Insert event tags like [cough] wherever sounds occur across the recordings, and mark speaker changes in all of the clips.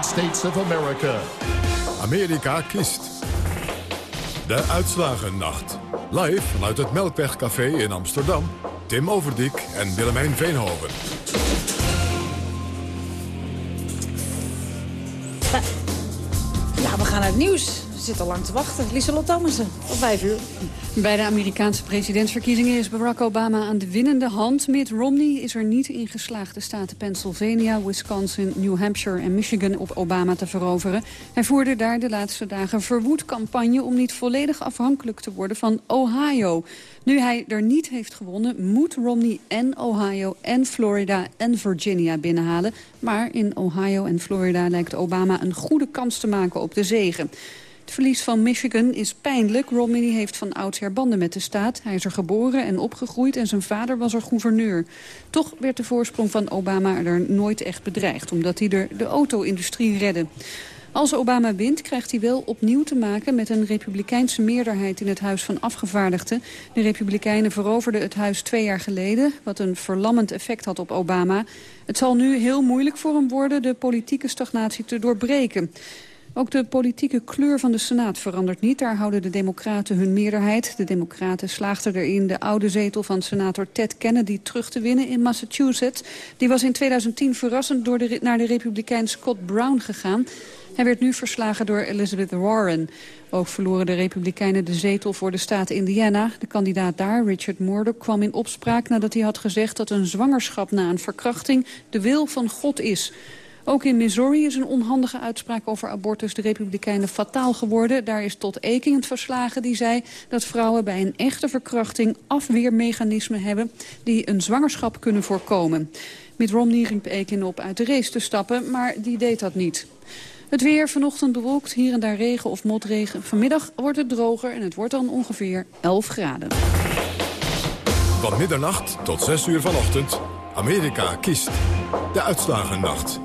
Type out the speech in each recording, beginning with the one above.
Speaker 1: States of America.
Speaker 2: Amerika kiest. De Uitslagennacht. Live vanuit het Melkwegcafé in Amsterdam. Tim Overdijk en Willemijn Veenhoven.
Speaker 3: Ja, we gaan naar het nieuws. Zitten al lang te wachten. Lieselot Thomassen, op vijf uur.
Speaker 4: Bij de Amerikaanse presidentsverkiezingen is Barack Obama aan de winnende hand. Mitt Romney is er niet in geslaagd de staten Pennsylvania, Wisconsin, New Hampshire en Michigan op Obama te veroveren. Hij voerde daar de laatste dagen verwoed campagne om niet volledig afhankelijk te worden van Ohio. Nu hij er niet heeft gewonnen, moet Romney en Ohio en Florida en Virginia binnenhalen. Maar in Ohio en Florida lijkt Obama een goede kans te maken op de zegen. Verlies van Michigan is pijnlijk. Romney heeft van oudsher banden met de staat. Hij is er geboren en opgegroeid en zijn vader was er gouverneur. Toch werd de voorsprong van Obama er nooit echt bedreigd... omdat hij er de auto-industrie redde. Als Obama wint, krijgt hij wel opnieuw te maken met een republikeinse meerderheid in het Huis van Afgevaardigden. De republikeinen veroverden het huis twee jaar geleden, wat een verlammend effect had op Obama. Het zal nu heel moeilijk voor hem worden de politieke stagnatie te doorbreken. Ook de politieke kleur van de Senaat verandert niet. Daar houden de democraten hun meerderheid. De democraten slaagden erin de oude zetel van senator Ted Kennedy terug te winnen in Massachusetts. Die was in 2010 verrassend door de, naar de republikein Scott Brown gegaan. Hij werd nu verslagen door Elizabeth Warren. Ook verloren de Republikeinen de zetel voor de staat Indiana. De kandidaat daar, Richard Murdoch, kwam in opspraak nadat hij had gezegd dat een zwangerschap na een verkrachting de wil van God is. Ook in Missouri is een onhandige uitspraak over abortus de Republikeinen fataal geworden. Daar is tot Eking het verslagen die zei dat vrouwen bij een echte verkrachting afweermechanismen hebben die een zwangerschap kunnen voorkomen. Mitt Romney riep Ekin op uit de race te stappen, maar die deed dat niet. Het weer vanochtend bewolkt, hier en daar regen of motregen. Vanmiddag wordt het droger en het wordt dan ongeveer 11 graden.
Speaker 2: Van middernacht tot 6 uur vanochtend. Amerika kiest. De Uitslagennacht.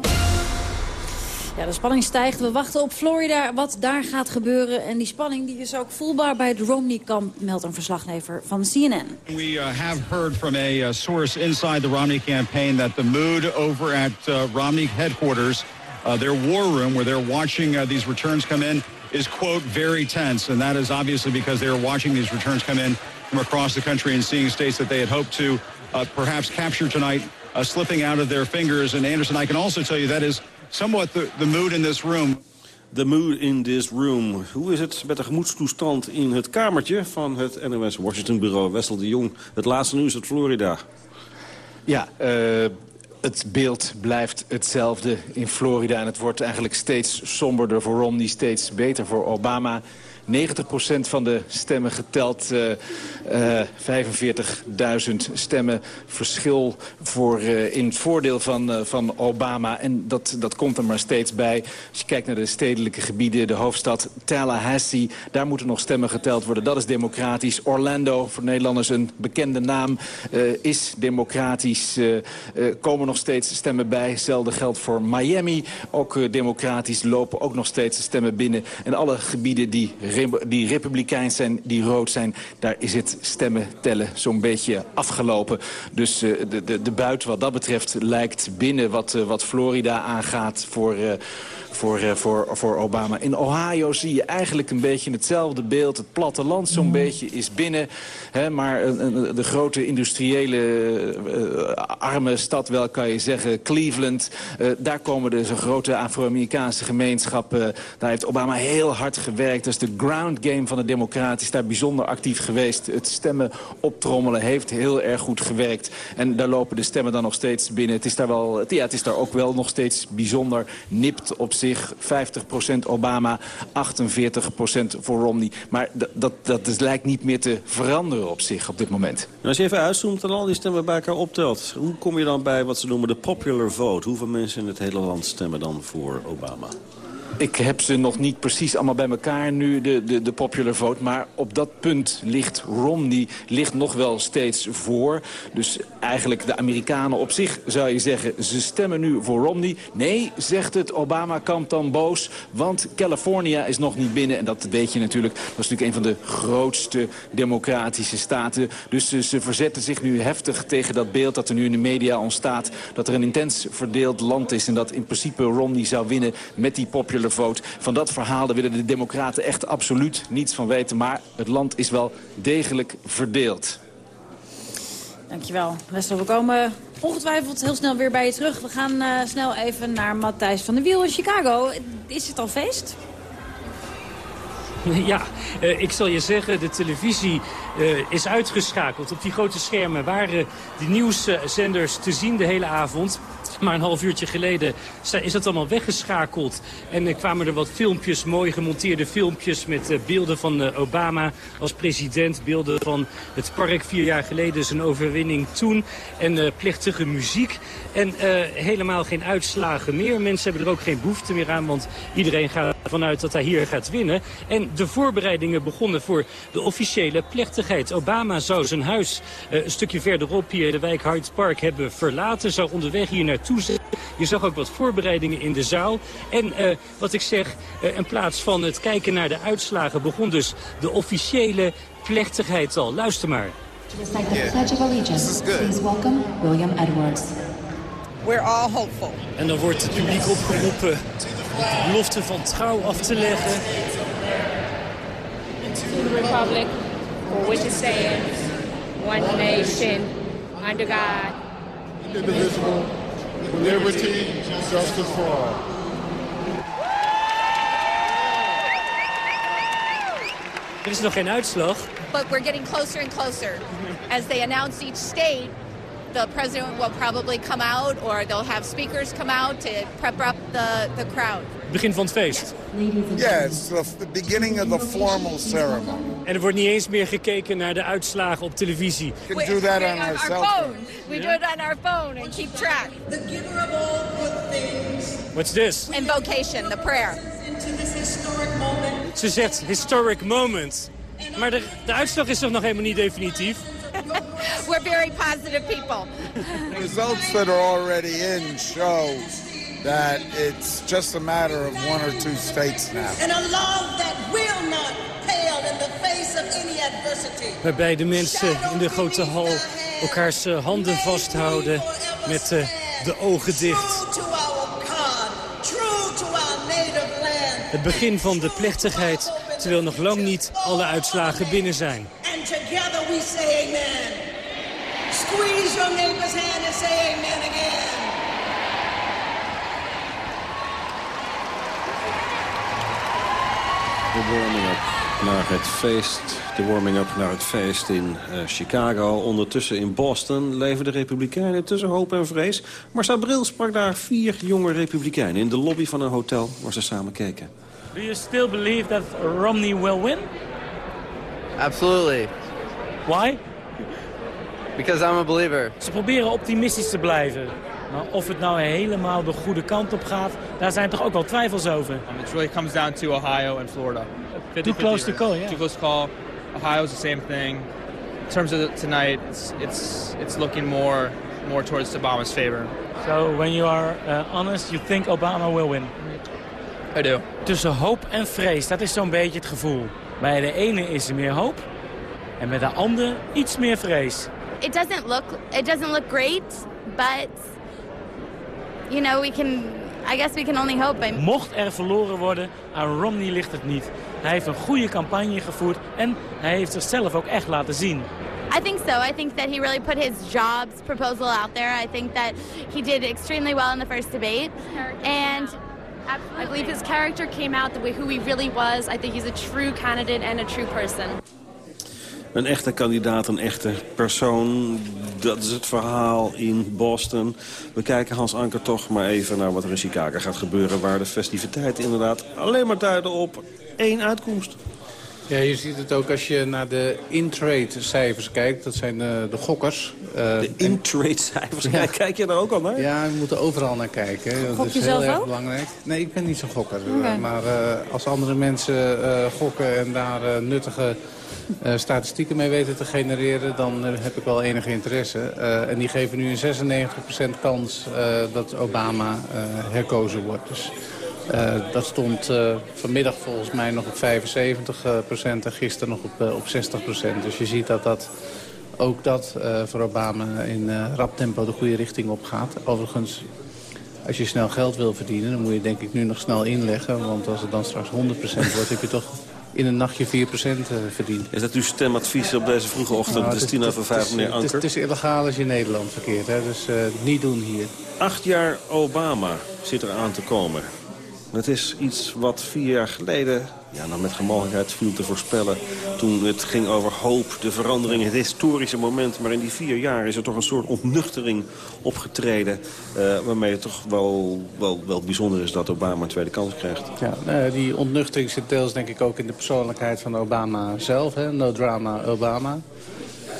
Speaker 3: Ja, de spanning stijgt. We wachten op Florida, wat daar gaat gebeuren. En die spanning die is ook voelbaar bij het Romney-kamp, meldt een verslaggever van CNN.
Speaker 5: We uh, have heard from a uh, source inside the Romney campaign that the mood over at uh, Romney headquarters, uh, their war room where they're watching uh, these returns come in, is, quote, very tense. And that is obviously because they are watching these returns come in from across the country and seeing states that they had hoped to uh, perhaps capture tonight slipping out of their fingers. And Anderson, I can also tell you that is somewhat the, the mood in this room.
Speaker 6: The mood in this room. Hoe is het met de gemoedstoestand in het kamertje van het NOS Washington Bureau? Wessel de Jong, het laatste nieuws uit Florida.
Speaker 7: Ja, uh, het beeld blijft hetzelfde in Florida. En het wordt eigenlijk steeds somberder voor Romney, steeds beter voor Obama. 90% van de stemmen geteld. Uh, uh, 45.000 stemmen verschil voor, uh, in het voordeel van, van Obama. En dat, dat komt er maar steeds bij. Als je kijkt naar de stedelijke gebieden, de hoofdstad Tallahassee... daar moeten nog stemmen geteld worden. Dat is democratisch. Orlando, voor Nederlanders een bekende naam, is democratisch. komen nog steeds stemmen bij. Hetzelfde geldt voor Miami. Ook democratisch lopen ook nog steeds stemmen binnen. En alle gebieden die die republikeins zijn, die rood zijn... daar is het stemmen tellen zo'n beetje afgelopen. Dus uh, de, de, de buit wat dat betreft lijkt binnen wat, uh, wat Florida aangaat... voor, uh, voor, voor, voor Obama. In Ohio zie je eigenlijk een beetje hetzelfde beeld. Het platteland zo'n beetje is binnen. Hè, maar de grote industriële arme stad wel, kan je zeggen. Cleveland, daar komen dus een grote Afro-Amerikaanse gemeenschap. daar heeft Obama heel hard gewerkt. Dat is de ground game van de democraten. Is daar bijzonder actief geweest. Het stemmen optrommelen heeft heel erg goed gewerkt. En daar lopen de stemmen dan nog steeds binnen. Het is daar, wel, ja, het is daar ook wel nog steeds bijzonder nipt op zich. 50% Obama, 48% voor Romney. Maar dat, dat dus lijkt niet meer te veranderen op zich op dit moment.
Speaker 6: Nou, als je even uitzoomt en al die stemmen bij elkaar optelt... hoe kom je dan bij wat ze noemen de popular vote? Hoeveel mensen in het hele land stemmen dan voor Obama?
Speaker 7: Ik heb ze nog niet precies allemaal bij elkaar nu, de, de, de popular vote. Maar op dat punt ligt Romney ligt nog wel steeds voor. Dus eigenlijk de Amerikanen op zich zou je zeggen... ze stemmen nu voor Romney. Nee, zegt het Obama-kamp dan boos. Want California is nog niet binnen. En dat weet je natuurlijk. Dat is natuurlijk een van de grootste democratische staten. Dus ze verzetten zich nu heftig tegen dat beeld dat er nu in de media ontstaat. Dat er een intens verdeeld land is. En dat in principe Romney zou winnen met die popular vote. Van dat verhaal willen de democraten echt absoluut niets van weten. Maar het land is wel degelijk verdeeld.
Speaker 3: Dankjewel. Wessel, we komen ongetwijfeld heel snel weer bij je terug. We gaan uh, snel even naar Matthijs van der Wiel in Chicago. Is het al feest? [laughs]
Speaker 1: Ja, uh, ik zal je zeggen, de televisie uh, is uitgeschakeld. Op die grote schermen waren die nieuwszenders te zien de hele avond. Maar een half uurtje geleden is dat allemaal weggeschakeld. En er kwamen er wat filmpjes, mooi gemonteerde filmpjes... met uh, beelden van uh, Obama als president. Beelden van het park vier jaar geleden, zijn overwinning toen. En plechtige muziek. En helemaal geen uitslagen meer. Mensen hebben er ook geen behoefte meer aan... want iedereen gaat ervan uit dat hij hier gaat winnen. En de voorbereidingen begonnen voor de officiële plechtigheid. Obama zou zijn huis een stukje verderop hier... de wijk Hyde Park hebben verlaten. Zou onderweg hier naartoe je zag ook wat voorbereidingen in de zaal. En uh, wat ik zeg, uh, in plaats van het kijken naar de uitslagen... begon dus de officiële plechtigheid al. Luister maar.
Speaker 8: Yeah. Pledge of Allegiance. Please welcome William Edwards.
Speaker 9: We're all hopeful.
Speaker 1: En dan wordt het publiek opgeroepen de belofte van trouw af te leggen.
Speaker 10: To the republic, for which it stands, one nation, under God,
Speaker 11: indivisible, liberty, justice for all.
Speaker 1: Er is nog geen uitslag.
Speaker 12: But we're getting closer and closer. As they announce each state, the president will probably come out or they'll have speakers come out to prep up the, the crowd.
Speaker 1: Begin van het feest.
Speaker 11: It's the beginning of the formal ceremony.
Speaker 1: En er wordt niet eens meer gekeken naar de uitslagen op televisie.
Speaker 11: We can do that on our phone.
Speaker 12: We do it on our phone and keep track.
Speaker 13: The giver of all good things.
Speaker 1: What's this?
Speaker 12: Invocation, the prayer.
Speaker 1: Ze zegt historic moment. Maar de, de uitslag is toch nog helemaal niet definitief? [laughs]
Speaker 12: We're very positive people.
Speaker 11: The results that are already in show that it's just a matter of one or two states now.
Speaker 13: And a love that will not pale in the face of any adversity.
Speaker 1: Waarbij de mensen in de grote hal elkaars handen vasthouden met uh, de ogen dicht. Het begin van de plechtigheid, terwijl nog lang niet alle uitslagen binnen zijn.
Speaker 13: And together we say amen. Squeeze your neighbor's hand and say amen again.
Speaker 6: De warming-up naar het feest. De warming-up naar het feest in uh, Chicago. Ondertussen in Boston leven de republikeinen tussen hoop en vrees. Marcel Bril sprak daar vier jonge republikeinen... in de lobby van een hotel waar ze samen keken.
Speaker 14: Do you still believe that Romney will win?
Speaker 15: Absolutely.
Speaker 14: Why?
Speaker 15: Because I'm a believer.
Speaker 14: Ze proberen optimistisch te blijven. Maar of het nou helemaal de goede kant op gaat, daar zijn toch ook wel twijfels over.
Speaker 16: Um, it really comes down to Ohio and Florida.
Speaker 14: 50, Too close to call, yeah.
Speaker 16: Too close to call. Ohio's the same thing. In terms of tonight, it's it's it's looking more more towards Obama's favor.
Speaker 14: So when you are uh, honest, you think Obama will win?
Speaker 16: I do.
Speaker 14: Tussen hoop en vrees, dat is zo'n beetje het gevoel. Bij de ene is er meer hoop en bij de ander iets meer vrees.
Speaker 12: It doesn't look it doesn't look great, but you know, we can I guess we can only hope.
Speaker 14: Mocht er verloren worden, aan Romney ligt het niet. Hij heeft een goede campagne gevoerd en hij heeft zichzelf ook echt laten zien.
Speaker 12: I think so. I think that he really put his jobs proposal out there. I think that he did extremely well in the first debate. And
Speaker 17: Absolutely. I believe his character came out the way who he really was. I think he's a true candidate and a true person.
Speaker 6: Een echte kandidaat, een echte persoon. Dat is het verhaal in Boston. We kijken Hans Anker toch maar even naar wat er in Chicago gaat gebeuren... waar de festiviteiten inderdaad alleen maar duiden op één uitkomst.
Speaker 18: Ja, je ziet het ook als je naar de intrade-cijfers kijkt. Dat zijn de, de gokkers.
Speaker 6: Uh, de intrade-cijfers? Ja. Kijk je daar ook al naar?
Speaker 18: Ja, we moeten overal naar kijken.
Speaker 3: Gok dat is heel erg
Speaker 18: belangrijk. Nee, ik ben niet zo'n gokker. Okay. Maar uh, als andere mensen uh, gokken en daar nuttige statistieken mee weten te genereren... dan heb ik wel enige interesse. en die geven nu een 96% kans dat Obama herkozen wordt. Dus uh, dat stond uh, vanmiddag volgens mij nog op 75 procent en gisteren nog op, op 60 procent. Dus je ziet dat, dat ook dat voor Obama in rap tempo de goede richting op gaat. Overigens, als je snel geld wil verdienen, dan moet je denk ik nu nog snel inleggen. Want als het dan straks 100 procent wordt, heb je toch in een nachtje 4 procent verdiend.
Speaker 6: Is dat uw stemadvies op deze vroege ochtend? Nou, het is tien over vijf, meneer Anker.
Speaker 18: Het is, het is illegaal als je in Nederland verkeert, hè? dus niet doen hier.
Speaker 6: Acht jaar Obama zit er aan te komen. Het is iets wat vier jaar geleden ja, nou met gemogelijkheid viel te voorspellen. Toen het ging over hoop, de verandering, het historische moment. Maar in die vier jaar is er toch een soort ontnuchtering opgetreden. Uh, waarmee het toch wel, wel, wel bijzonder is dat Obama een tweede kans krijgt.
Speaker 18: Ja, die ontnuchtering zit deels denk ik ook in de persoonlijkheid van Obama zelf. Hè? No drama Obama.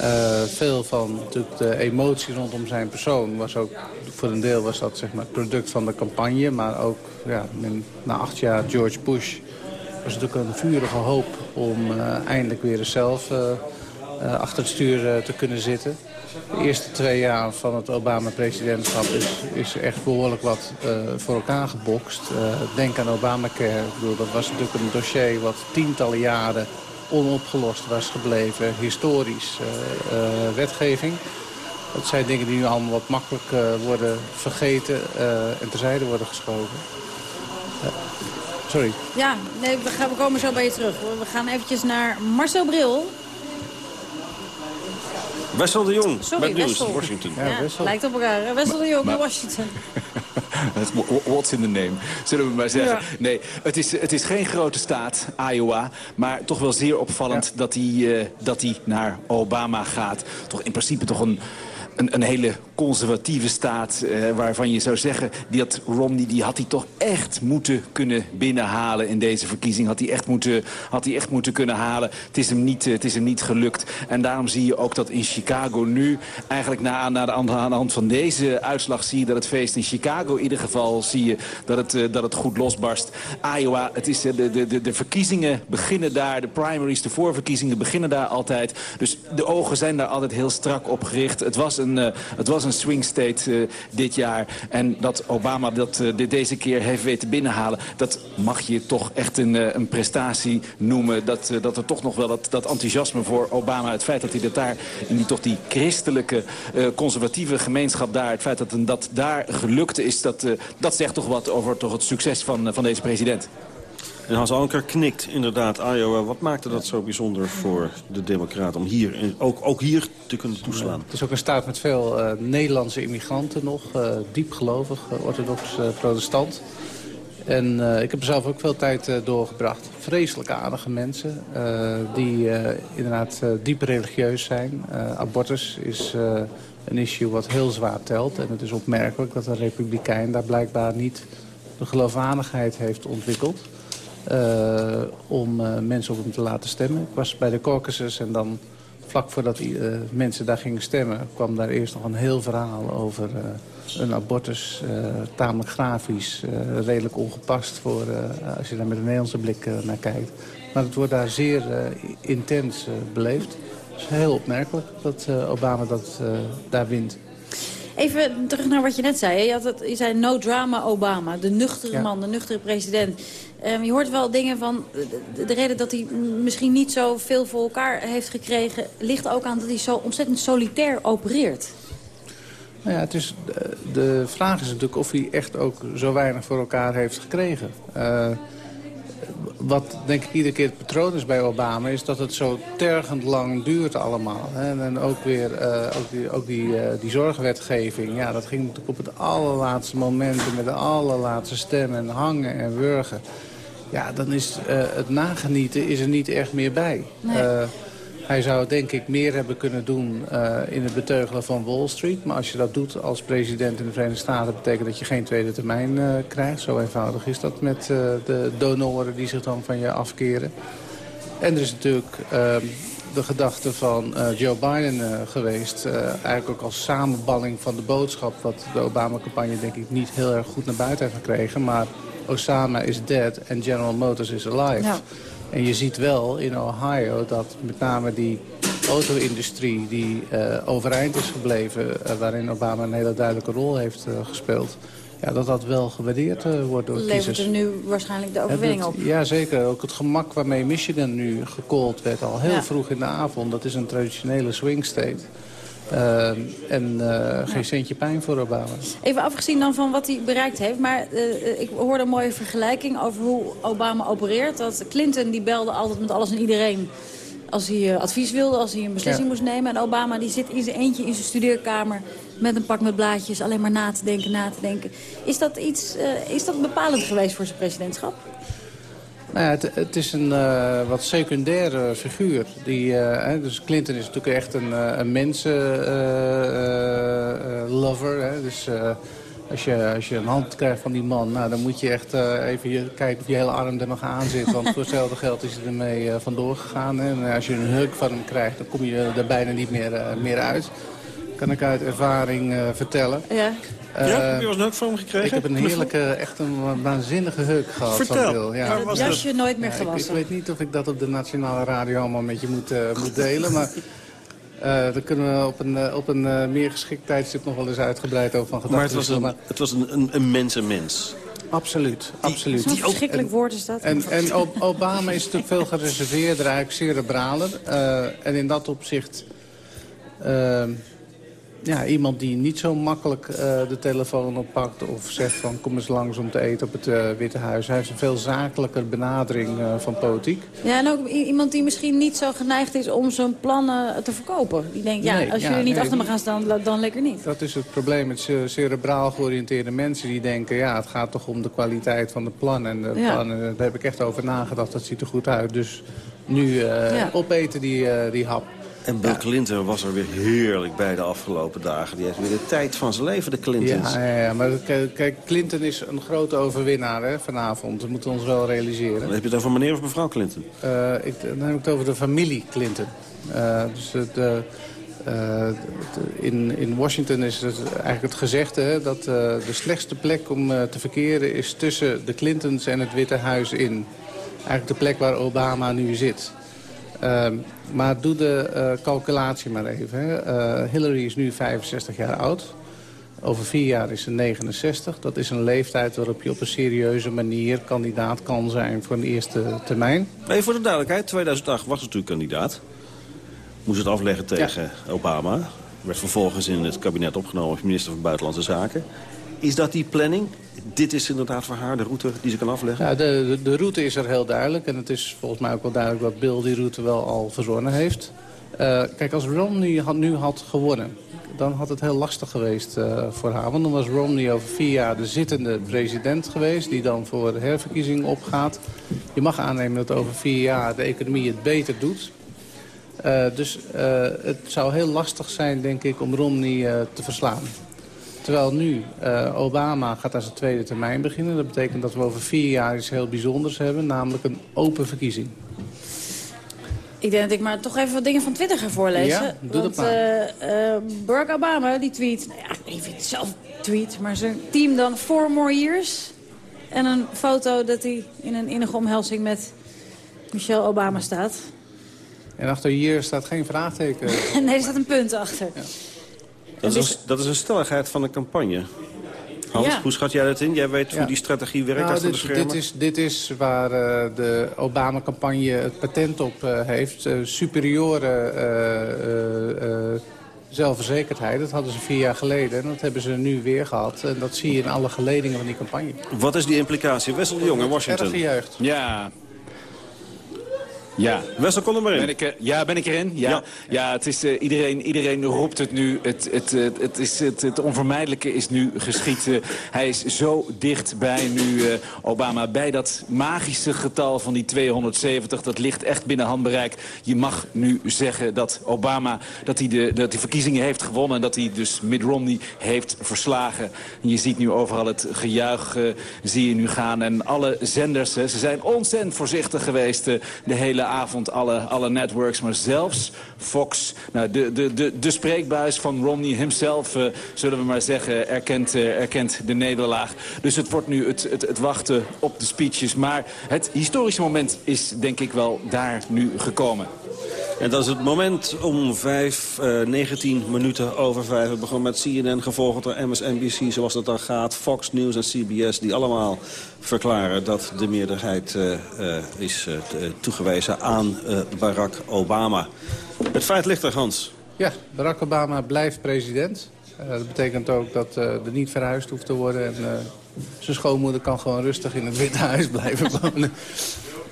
Speaker 18: Uh, veel van natuurlijk de emotie rondom zijn persoon was ook voor een deel was dat zeg maar product van de campagne, maar ook ja, na acht jaar George Bush was natuurlijk een vurige hoop om uh, eindelijk weer zelf uh, achter het stuur te kunnen zitten. De eerste twee jaar van het Obama-presidentschap is, is echt behoorlijk wat voor elkaar gebokst. denk aan Obamacare. Ik bedoel, dat was natuurlijk een dossier wat tientallen jaren onopgelost was gebleven. Historisch wetgeving. Dat zijn dingen die nu allemaal wat makkelijk worden vergeten en terzijde worden geschoven. Sorry.
Speaker 3: Ja, nee, we, gaan, we komen zo bij je terug. We gaan eventjes naar Marcel Bril.
Speaker 6: Wessel de Jong,
Speaker 3: Sorry,
Speaker 6: met Wessel. Washington.
Speaker 3: Ja, Wessel. lijkt op elkaar. Wessel de Jong maar, Washington. [laughs] [laughs]
Speaker 7: What's in the name, zullen we maar zeggen. Nee, het is, het is geen grote staat, Iowa. Maar toch wel zeer opvallend dat hij uh, dat naar Obama gaat. Toch in principe toch een een, een hele conservatieve staat... Eh, waarvan je zou zeggen, die had Romney die had hij toch echt moeten kunnen binnenhalen in deze verkiezing. Had hij echt moeten, had hij echt moeten kunnen halen. Het is, hem niet, het is hem niet gelukt. En daarom zie je ook dat in Chicago nu... eigenlijk na, na de, aan de hand van deze uitslag zie je dat het feest in Chicago... in ieder geval zie je dat het, uh, dat het goed losbarst. Iowa, het is, de, de, de verkiezingen beginnen daar. De primaries, de voorverkiezingen beginnen daar altijd. Dus de ogen zijn daar altijd heel strak op gericht. Het was een uh, het was een swing state uh, dit jaar. En dat Obama dat uh, dit deze keer heeft weten binnenhalen... dat mag je toch echt een, een prestatie noemen. Dat, dat er toch nog wel dat, dat enthousiasme voor Obama... het feit dat hij dat daar in toch die christelijke conservatieve gemeenschap daar... het feit dat dat daar gelukt is... dat, dat zegt toch wat over toch het succes van, van deze president.
Speaker 6: En Hans Anker knikt inderdaad. Iowa, wat maakte dat zo bijzonder voor de democraten... om hier, ook, ook hier te kunnen toeslaan?
Speaker 18: Het is ook een staat met veel uh, Nederlandse immigranten nog. Uh, diep gelovig, uh, orthodox protestant. En ik heb er zelf ook veel tijd doorgebracht. Vreselijk aardige mensen die inderdaad diep religieus zijn. abortus is een issue wat heel zwaar telt. En het is opmerkelijk dat een republikein daar blijkbaar niet de geloofwaardigheid heeft ontwikkeld. Uh, om uh, mensen op hem te laten stemmen. Ik was bij de Caucasus en dan vlak voordat uh, mensen daar gingen stemmen... kwam daar eerst nog een heel verhaal over een abortus. tamelijk grafisch, redelijk ongepast voor, als je daar met een Nederlandse blik naar kijkt. Maar het wordt daar zeer intens beleefd. Het is heel opmerkelijk dat Obama dat daar wint.
Speaker 3: Even terug naar wat je net zei. Je, had het, je zei no drama Obama, de nuchtere man, de nuchtere president. Um, je hoort wel dingen van... De, de, reden dat hij misschien niet zo veel voor elkaar heeft gekregen... ligt ook aan dat hij zo ontzettend solitair opereert.
Speaker 18: Nou ja, het is, de vraag is natuurlijk of hij echt ook zo weinig voor elkaar heeft gekregen. Uh, wat denk ik iedere keer het patroon is bij Obama... is dat het zo tergend lang duurt allemaal. Hè? En ook weer uh, ook die, ook die, uh, die zorgwetgeving. Ja, dat ging natuurlijk op het allerlaatste moment... met de allerlaatste stem en hangen en wurgen. Ja, dan is uh, het nagenieten is er niet echt meer bij. Nee. Hij zou denk ik meer hebben kunnen doen uh, in het beteugelen van Wall Street. Maar als je dat doet als president in de Verenigde Staten... betekent dat je geen tweede termijn uh, krijgt. Zo eenvoudig is dat met uh, de donoren die zich dan van je afkeren. En er is natuurlijk ehm, de gedachte van Joe Biden geweest. Eigenlijk ook als samenballing van de boodschap... wat de Obama-campagne denk ik niet heel erg goed naar buiten heeft gekregen. Maar Osama is dead en General Motors is alive. Ja. En je ziet wel in Ohio dat met name die auto-industrie die overeind is gebleven... waarin Obama een hele duidelijke rol heeft gespeeld ja, dat dat wel gewaardeerd wordt door
Speaker 3: Levert
Speaker 18: kiezers.
Speaker 3: er nu waarschijnlijk de overwinning op?
Speaker 18: Ja, zeker. Ook het gemak waarmee Michigan nu gecallt werd al heel ja. vroeg in de avond. Dat is een traditionele swing state. Uh, en uh, geen centje pijn voor Obama.
Speaker 3: Even afgezien dan van wat hij bereikt heeft. Maar uh, ik hoorde een mooie vergelijking over hoe Obama opereert. Dat Clinton die belde altijd met alles en iedereen als hij advies wilde, als hij een beslissing ja. moest nemen. En Obama die zit in zijn eentje in zijn studeerkamer met een pak met blaadjes, alleen maar na te denken, na te denken. Is dat, iets, is dat bepalend geweest voor zijn presidentschap?
Speaker 18: Nou het, is een uh, wat secundaire figuur. Die, hè, dus Clinton is natuurlijk echt een, een mensenlover. dus als je, als je een hand krijgt van die man, nou, dan moet je echt even kijken of je hele arm er nog aan zit. Want voor hetzelfde geld is hij ermee vandoor gegaan. Hè. En als je een huk van hem krijgt, dan kom je er bijna niet meer, meer uit. Kan ik uit ervaring vertellen.
Speaker 3: Ja.
Speaker 6: Ja, heb je was een huk van hem gekregen?
Speaker 18: Ik heb een heerlijke, echt een waanzinnige huk gehad.
Speaker 6: Vertel.
Speaker 18: Van
Speaker 3: ja. ja het jasje nooit meer gewassen.
Speaker 18: Ik, ik, weet niet of ik dat op de nationale radio allemaal met je moet, moet delen. Maar uh, daar kunnen we op een, op een uh, meer geschikt tijdstip nog wel eens uitgebreid over van gedachten.
Speaker 6: Maar het was een, maar... het was een, een, een mensenmens.
Speaker 18: Absoluut, absoluut.
Speaker 3: Zo'n verschrikkelijk woord is dat.
Speaker 18: En, en Obama is natuurlijk veel gereserveerder, eigenlijk cerebraler. en in dat opzicht ja, iemand die niet zo makkelijk uh, de telefoon oppakt... of zegt van kom eens langs om te eten op het uh, Witte Huis. Hij heeft een veel zakelijker benadering uh, van politiek.
Speaker 3: Ja, en ook iemand die misschien niet zo geneigd is om zijn plannen te verkopen. Die denkt, ja,
Speaker 18: nee,
Speaker 3: als
Speaker 18: ja,
Speaker 3: jullie niet
Speaker 18: nee,
Speaker 3: achter me gaan staan, dan lekker niet.
Speaker 18: Dat is het probleem met cerebraal georiënteerde mensen... die denken, ja, het gaat toch om de kwaliteit van de plannen. En de
Speaker 3: Ja.
Speaker 18: plannen, daar heb ik echt over nagedacht, dat ziet er goed uit. Dus nu
Speaker 3: Ja.
Speaker 18: opeten die, eh, die hap.
Speaker 6: En Bill Clinton was er weer heerlijk bij de afgelopen dagen. Die heeft weer de tijd van zijn leven, de Clintons.
Speaker 18: Ja, ja, ja, maar kijk, Clinton is een grote overwinnaar hè, vanavond. Dat moeten we ons wel realiseren.
Speaker 6: Dan heb je het over meneer of mevrouw Clinton?
Speaker 18: Eh, ik, dan heb ik het over de familie Clinton. Eh, dus het, eh, in, in Washington is het eigenlijk het gezegde hè, dat de slechtste plek om te verkeren is tussen de Clintons en het Witte Huis in. Eigenlijk de plek waar Obama nu zit. Ehm, maar doe de eh, calculatie maar even. Hè. Eh, Hillary is nu 65 jaar oud. Over vier jaar is ze 69. Dat is een leeftijd waarop je op een serieuze manier kandidaat kan zijn voor een eerste termijn.
Speaker 6: Even voor de duidelijkheid, 2008 was natuurlijk kandidaat. Moest het afleggen tegen Obama. Werd vervolgens in het kabinet opgenomen als minister van Buitenlandse Zaken. Is dat die planning? Dit is inderdaad voor haar de route die ze kan afleggen?
Speaker 18: Ja, de, de, route is er heel duidelijk. En het is volgens mij ook wel duidelijk dat Bill die route wel al verzonnen heeft. Eh, kijk, als Romney had, nu had gewonnen, dan had het heel lastig geweest eh, voor haar. Want dan was Romney over vier jaar de zittende president geweest... die dan voor herverkiezing opgaat. Je mag aannemen dat over vier jaar de economie het beter doet. Eh, dus het zou heel lastig zijn, denk ik, om Romney te verslaan. Terwijl nu eh, Obama gaat aan zijn tweede termijn beginnen. Dat betekent dat we over vier jaar iets heel bijzonders hebben. Namelijk een open verkiezing.
Speaker 3: Ik denk dat ik maar toch even wat dingen van Twitter ga voorlezen.
Speaker 18: Ja, doe
Speaker 3: Want
Speaker 18: dat maar.
Speaker 3: eh, eh, Barack Obama die tweet, nou ja, ik vind het zelf tweet, maar zijn team dan four more years. En een foto dat hij in een innige omhelzing met Michelle Obama staat.
Speaker 18: En achter hier staat geen vraagteken. [laughs]
Speaker 3: nee, er staat een punt achter.
Speaker 6: Dat is, een, dat is een stelligheid van de campagne. Hans,
Speaker 3: Ja.
Speaker 6: hoe schat jij dat in? Jij weet
Speaker 18: Ja.
Speaker 6: hoe die strategie werkt
Speaker 18: Nou,
Speaker 6: achter de
Speaker 18: dit,
Speaker 6: schermen.
Speaker 18: dit, is, dit is waar eh, de Obama-campagne het patent op eh, heeft. Eh, superiore eh, eh, eh, zelfverzekerdheid. Dat hadden ze vier jaar geleden. En dat hebben ze nu weer gehad. En dat zie je in alle geledingen van die campagne.
Speaker 6: Wat is die implicatie? Wessel de Jong in Washington.
Speaker 18: Erg gejuicht.
Speaker 7: Ja. Ja.
Speaker 6: Wessel, kom er maar in.
Speaker 7: Ben ik, er- ja, ben ik erin? Ja, ja. het is, eh, iedereen, iedereen roept het nu. Het, het, het, het, is, het, het onvermijdelijke is nu geschied. Eh, hij is zo dichtbij nu, eh, Obama, bij dat magische getal van die 270. Dat ligt echt binnen handbereik. Je mag nu zeggen dat Obama dat hij de, dat die verkiezingen heeft gewonnen... en dat hij dus Mitt Romney heeft verslagen. En je ziet nu overal het gejuich, eh, zie je nu gaan. En alle zenders, eh, ze zijn ontzettend voorzichtig geweest eh, de hele avond alle, alle networks, maar zelfs Fox. Nou, de, de, de, de spreekbuis van Romney himself, uh, zullen we maar zeggen, erkent, uh, erkent de nederlaag. Dus het wordt nu het, het, het wachten op de speeches. Maar het historische moment is denk ik wel daar nu gekomen.
Speaker 6: En dat is het moment om 5, uh, 19 minuten over 5. We begonnen met CNN, gevolgd door MSNBC, zoals dat dan gaat. Fox News en CBS, die allemaal verklaren dat de meerderheid uh, uh, is toegewezen aan Barack Obama. Het feit ligt er, Hans.
Speaker 18: Ja, Barack Obama blijft president. dat betekent ook dat er niet verhuisd hoeft te worden. En zijn schoonmoeder kan gewoon rustig in het Witte Huis blijven wonen.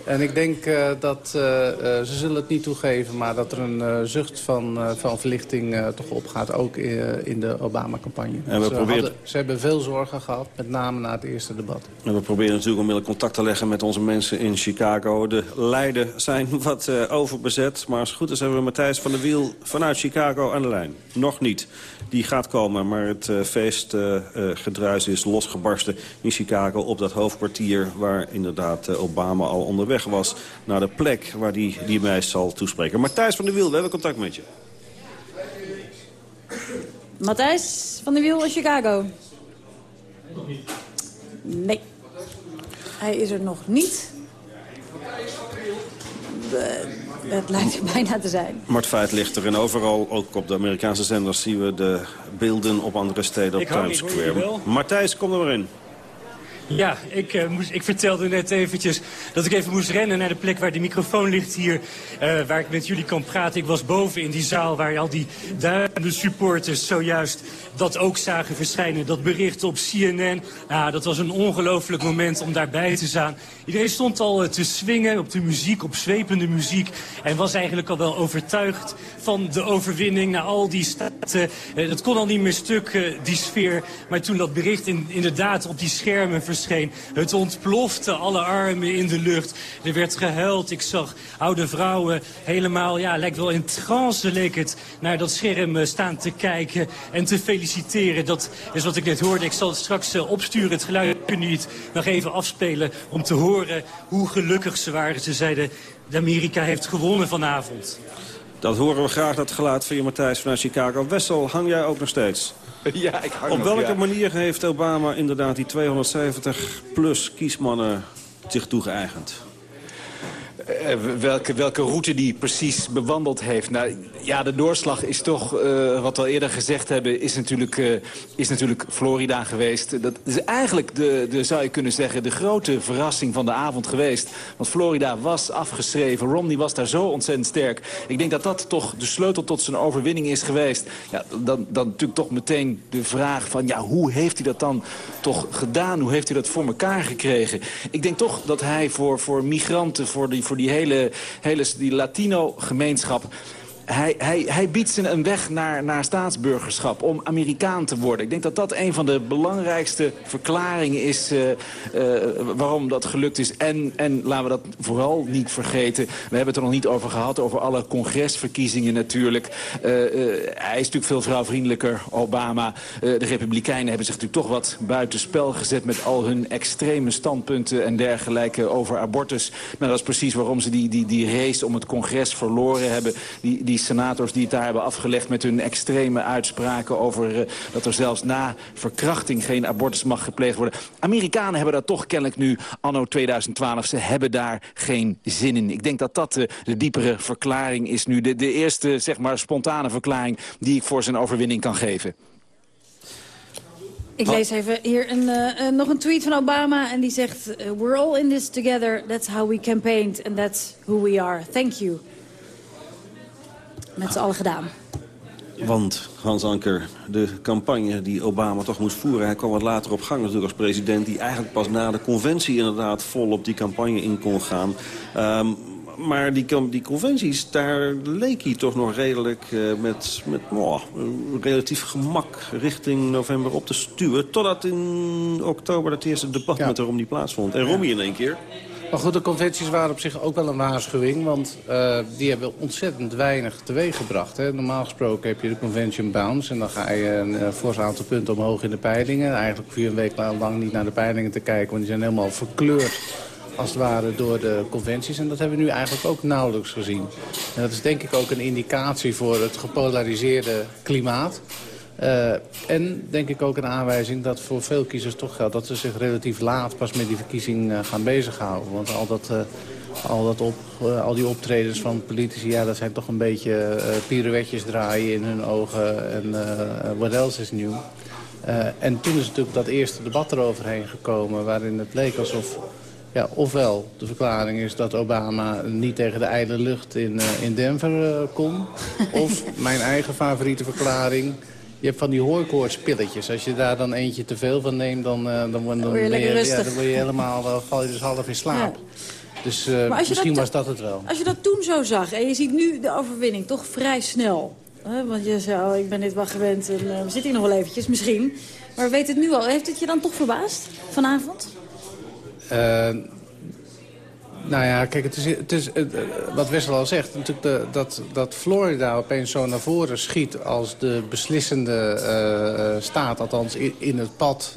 Speaker 18: En ik denk uh, dat uh, uh, ze zullen het niet toegeven... maar dat er een zucht van, van verlichting toch opgaat, ook in, in de Obama-campagne. En we proberen... ze hebben veel zorgen gehad, met name na het eerste debat.
Speaker 6: En we proberen natuurlijk onmiddellijk contact te leggen met onze mensen in Chicago. De lijden zijn [laughs] wat overbezet, maar als het goed is hebben we Matthijs van der Wiel vanuit Chicago aan de lijn. Nog niet. Die gaat komen, maar het feestgedruis is losgebarsten in Chicago op dat hoofdkwartier... waar inderdaad Obama al onderweg was naar de plek waar die, die mij zal toespreken. Matthijs van der Wiel, we hebben contact met je.
Speaker 3: Matthijs van der Wiel in Chicago. Nee. Hij is er nog niet. Het lijkt er [laughs] bijna te zijn.
Speaker 6: Maar het feit ligt er. En overal, ook op de Amerikaanse zenders, zien we de beelden op andere steden op Times Square. Matthijs, kom er maar in.
Speaker 1: Ja, ik, uh, moest, ik vertelde net eventjes dat ik even moest rennen naar de plek waar de microfoon ligt hier. Uh, waar ik met jullie kan praten. Ik was boven in die zaal waar al die duizenden supporters zojuist dat ook zagen verschijnen. Dat bericht op CNN. Nou, dat was een ongelooflijk moment om daarbij te staan. Iedereen stond al uh, te swingen op de muziek, op zwepende muziek. En was eigenlijk al wel overtuigd van de overwinning naar al die staten. dat kon al niet meer stuk, die sfeer. Maar toen dat bericht in, inderdaad op die schermen Het ontplofte, alle armen in de lucht. Er werd gehuild. Ik zag oude vrouwen helemaal, ja, lijkt wel in trance leek het... naar dat scherm eh, staan te kijken en te feliciteren. Dat is wat ik net hoorde. Ik zal het straks eh, opsturen. Het geluid niet nog even afspelen om te horen hoe gelukkig ze waren. Ze zeiden, de Amerika heeft gewonnen vanavond.
Speaker 6: Dat horen we graag, dat geluid van je Matthijs vanuit Chicago. Wessel, hang jij ook nog steeds? [laughs]
Speaker 7: Ja, ik
Speaker 6: Op welke manier heeft Obama inderdaad die 270 plus kiesmannen zich toegeëigend?
Speaker 7: Uh, welke, welke route die precies bewandeld heeft. Nou, ja, de doorslag is toch, uh, wat we al eerder gezegd hebben... is natuurlijk, is natuurlijk Florida geweest. Dat is eigenlijk, de, de, zou je kunnen zeggen... de grote verrassing van de avond geweest. Want Florida was afgeschreven. Romney was daar zo ontzettend sterk. Ik denk dat dat toch de sleutel tot zijn overwinning is geweest. Ja, dan, dan natuurlijk toch meteen de vraag van... ja, hoe heeft hij dat dan toch gedaan? Hoe heeft hij dat voor elkaar gekregen? Ik denk toch dat hij voor, voor migranten... voor die, voor die hele, hele die Latino-gemeenschap hij, hij, hij biedt ze een weg naar, naar staatsburgerschap om Amerikaan te worden. Ik denk dat dat een van de belangrijkste verklaringen is uh, uh, waarom dat gelukt is. En, en laten we dat vooral niet vergeten. We hebben het er nog niet over gehad, over alle congresverkiezingen natuurlijk. Uh, hij is natuurlijk veel vrouwvriendelijker, Obama. de Republikeinen hebben zich natuurlijk toch wat buitenspel gezet... met al hun extreme standpunten en dergelijke over abortus. Nou, dat is precies waarom ze die, die, die race om het congres verloren hebben. Die senators die het daar hebben afgelegd... met hun extreme uitspraken over uh, dat er zelfs na verkrachting... geen abortus mag gepleegd worden. Amerikanen hebben dat toch kennelijk nu, anno 2012. Ze hebben daar geen zin in. Ik denk dat dat uh, de diepere verklaring is nu. De, eerste, zeg maar, spontane verklaring die ik voor zijn overwinning kan geven.
Speaker 3: Ik lees even hier een, uh, nog een tweet van Obama en die zegt... We're all in this together, that's how we campaigned and that's who we are. Thank you met z'n allen gedaan.
Speaker 6: Want, Hans Anker, de campagne die Obama toch moest voeren... hij kwam wat later op gang natuurlijk als president... die eigenlijk pas na de conventie inderdaad vol op die campagne in kon gaan. Um, maar die, die conventies, daar leek hij toch nog redelijk uh, met, met oh, relatief gemak richting november op te stuwen. Totdat in oktober het eerste debat ja. met hem die plaatsvond. En Rommie in één keer.
Speaker 18: Maar goed, de conventies waren op zich ook wel een waarschuwing. Want uh, die hebben ontzettend weinig teweeg gebracht. Hè. Normaal gesproken heb je de convention bounce. En dan ga je een uh, aantal punten omhoog in de peilingen. Eigenlijk hoef je een week lang niet naar de peilingen te kijken. Want die zijn helemaal verkleurd als het ware door de conventies. En dat hebben we nu eigenlijk ook nauwelijks gezien. En dat is denk ik ook een indicatie voor het gepolariseerde klimaat. Uh, en denk ik ook een aanwijzing dat voor veel kiezers toch geldt... dat ze zich relatief laat pas met die verkiezing uh, gaan bezighouden. Want al, dat, uh, al, dat op, al die optredens van politici... Ja, dat zijn toch een beetje pirouetjes draaien in hun ogen. En what else is new? en toen is natuurlijk dat eerste debat eroverheen gekomen... waarin het leek alsof ja, ofwel de verklaring is dat Obama niet tegen de ijle lucht in, in Denver kon... of mijn eigen favoriete verklaring je hebt van die hooikoortspilletjes. Als je daar dan eentje te veel van neemt, dan, uh, dan,
Speaker 3: word je, ben je,
Speaker 18: ja, dan word je helemaal, uh, val je dus half in slaap. Ja. Dus uh, misschien
Speaker 3: dat,
Speaker 18: was dat het wel.
Speaker 3: Als je dat toen zo zag en je ziet nu de overwinning toch vrij snel. Hè? Want je zei, oh, ik ben dit wel gewend en we zitten hier nog wel eventjes misschien. Maar weet het nu al, heeft het je dan toch verbaasd vanavond?
Speaker 18: Nou ja, kijk, het is, het is wat Wessel al zegt, natuurlijk de, dat, dat Florida opeens zo naar voren schiet als de beslissende uh, staat, althans in, het pad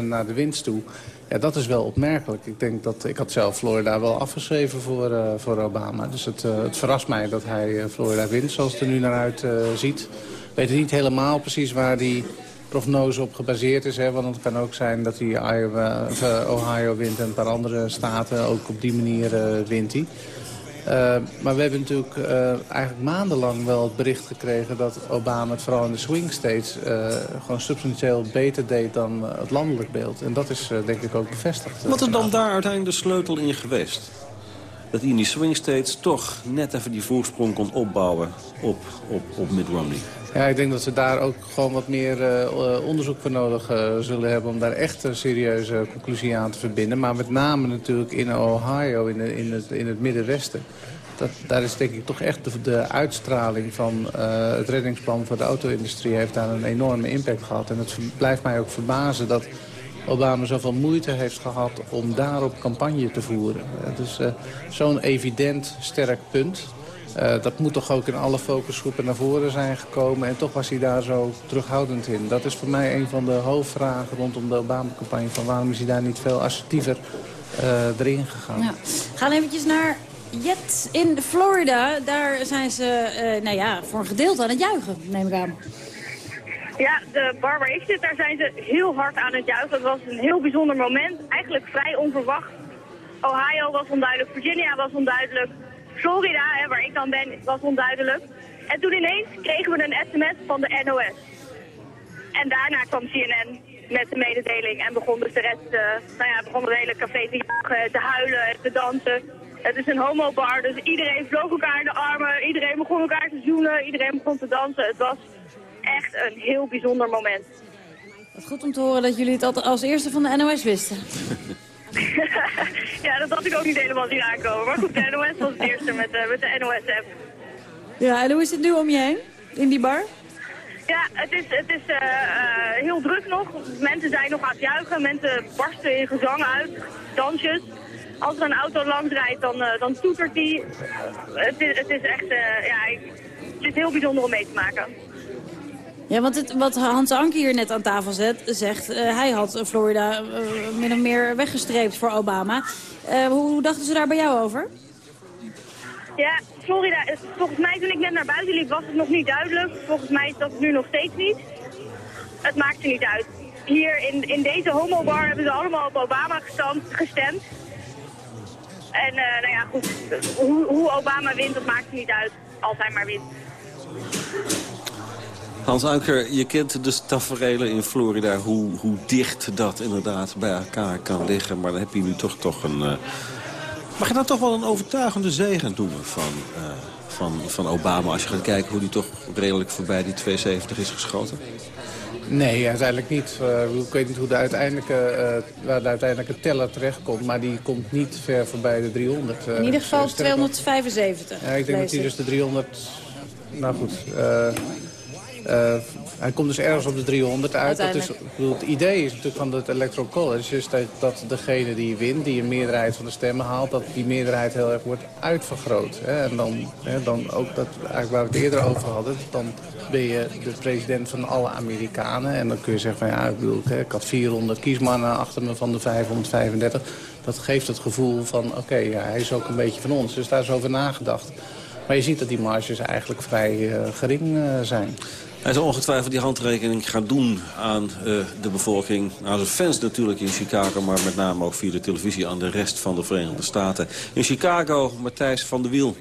Speaker 18: naar de winst toe. Ja, dat is wel opmerkelijk. Ik denk dat ik had zelf Florida wel afgeschreven voor, voor Obama. Dus het, het verrast mij dat hij Florida wint, zoals het er nu naar uit ziet. Ik weet niet helemaal precies waar die prognose op gebaseerd is. Hè, want het kan ook zijn dat hij Iowa, of, uh, Ohio wint en een paar andere staten. Ook op die manier uh, wint hij. Uh, maar we hebben natuurlijk eigenlijk maandenlang wel het bericht gekregen... dat Obama het vooral in de swing states gewoon substantieel beter deed dan het landelijk beeld. En dat is denk ik ook bevestigd.
Speaker 6: Wat is dan daar uiteindelijk de sleutel in geweest? Dat hij in die swing states toch net even die voorsprong kon opbouwen op, op, op Mitt Romney.
Speaker 18: Ja, ik denk dat ze daar ook gewoon wat meer uh, onderzoek voor nodig uh, zullen hebben... om daar echt een serieuze conclusie aan te verbinden. Maar met name natuurlijk in Ohio, in, in, het, in het Middenwesten. Dat, daar is denk ik toch echt de, uitstraling van uh, het reddingsplan voor de auto-industrie... heeft daar een enorme impact gehad. En het blijft mij ook verbazen dat Obama zoveel moeite heeft gehad om daarop campagne te voeren. Het is zo'n evident sterk punt uh, dat moet toch ook in alle focusgroepen naar voren zijn gekomen. En toch was hij daar zo terughoudend in. Dat is voor mij een van de hoofdvragen rondom de Obama-campagne. Van waarom is hij daar niet veel assertiever uh, erin gegaan?
Speaker 3: Ja. We gaan eventjes naar Jet in Florida. Daar zijn ze uh, nou ja, voor een gedeelte aan het juichen, neem ik aan.
Speaker 19: Ja, de bar waar ik zit, daar zijn ze heel hard aan het juichen. Het was een heel bijzonder moment. Eigenlijk vrij onverwacht. Ohio was onduidelijk, Virginia was onduidelijk. Florida, hè, waar ik dan ben, was onduidelijk. En toen ineens kregen we een sms van de NOS. En daarna kwam CNN met de mededeling en begon dus de rest, uh, nou ja, begon het hele café te jagen, te huilen en te dansen. Het is een homobar, dus iedereen vloog elkaar in de armen, iedereen begon elkaar te zoenen, iedereen begon te dansen. Het was echt een heel bijzonder moment.
Speaker 3: Wat goed om te horen dat jullie het als eerste van de NOS wisten. [laughs] [laughs]
Speaker 19: ja, dat had ik ook niet helemaal zien aankomen. Maar goed, de NOS was het eerste met, uh, met de NOS-app.
Speaker 3: Ja, en hoe is het nu om je heen, in die bar?
Speaker 19: Ja, het is, het is uh, heel druk nog. Mensen zijn nog aan het juichen. Mensen barsten in gezang uit, dansjes. Als er een auto langs rijdt, dan, dan toetert die. het, is, het is echt, ja, het is heel bijzonder om mee te maken.
Speaker 3: Ja, want wat Hans Anke hier net aan tafel zet, zegt... Uh, hij had Florida uh, min of meer weggestreept voor Obama. Uh, hoe dachten ze daar bij jou over?
Speaker 19: Ja, Florida, volgens mij toen ik net naar buiten liep was het nog niet duidelijk. Volgens mij is dat nu nog steeds niet. Het maakt er niet uit. Hier in, in deze homobar hebben ze allemaal op Obama gestemd. gestemd. En nou ja, goed, hoe, hoe Obama wint, dat maakt niet uit. Als hij maar wint.
Speaker 6: Hans Anker, je kent de taferelen in Florida, hoe, hoe dicht dat inderdaad bij elkaar kan liggen. Maar dan heb je nu toch, toch een... Uh... Mag je dan toch wel een overtuigende zegen doen van, uh, van, van Obama... als je gaat kijken hoe die toch redelijk voorbij die 270 is geschoten?
Speaker 18: Nee, uiteindelijk niet. Uh, ik weet niet hoe de uiteindelijke, uh, waar de uiteindelijke teller terechtkomt. Maar die komt niet ver voorbij de 300.
Speaker 3: Uh, In ieder geval 275.
Speaker 18: Ja, ik denk dat hij dus de 300... Nou goed, uh, hij komt dus ergens op de 300 uit. Dat is, bedoel, het idee is natuurlijk van het Electoral College... is dat, dat degene die wint, die een meerderheid van de stemmen haalt... dat die meerderheid heel erg wordt uitvergroot. Hè? En dan, hè, dan ook dat, eigenlijk waar we het eerder over hadden... dan ben je de president van alle Amerikanen. En dan kun je zeggen van ja, ik, bedoel, ik had 400 kiesmannen achter me van de 535. dat geeft het gevoel van, oké, ja, hij is ook een beetje van ons. Dus daar is over nagedacht. Maar je ziet dat die marges eigenlijk vrij gering zijn.
Speaker 6: Hij zal ongetwijfeld die handrekening gaan doen aan uh, de bevolking. Aan zijn fans natuurlijk in Chicago, maar met name ook via de televisie aan de rest van de Verenigde Staten. In Chicago, Matthijs van der Wiel.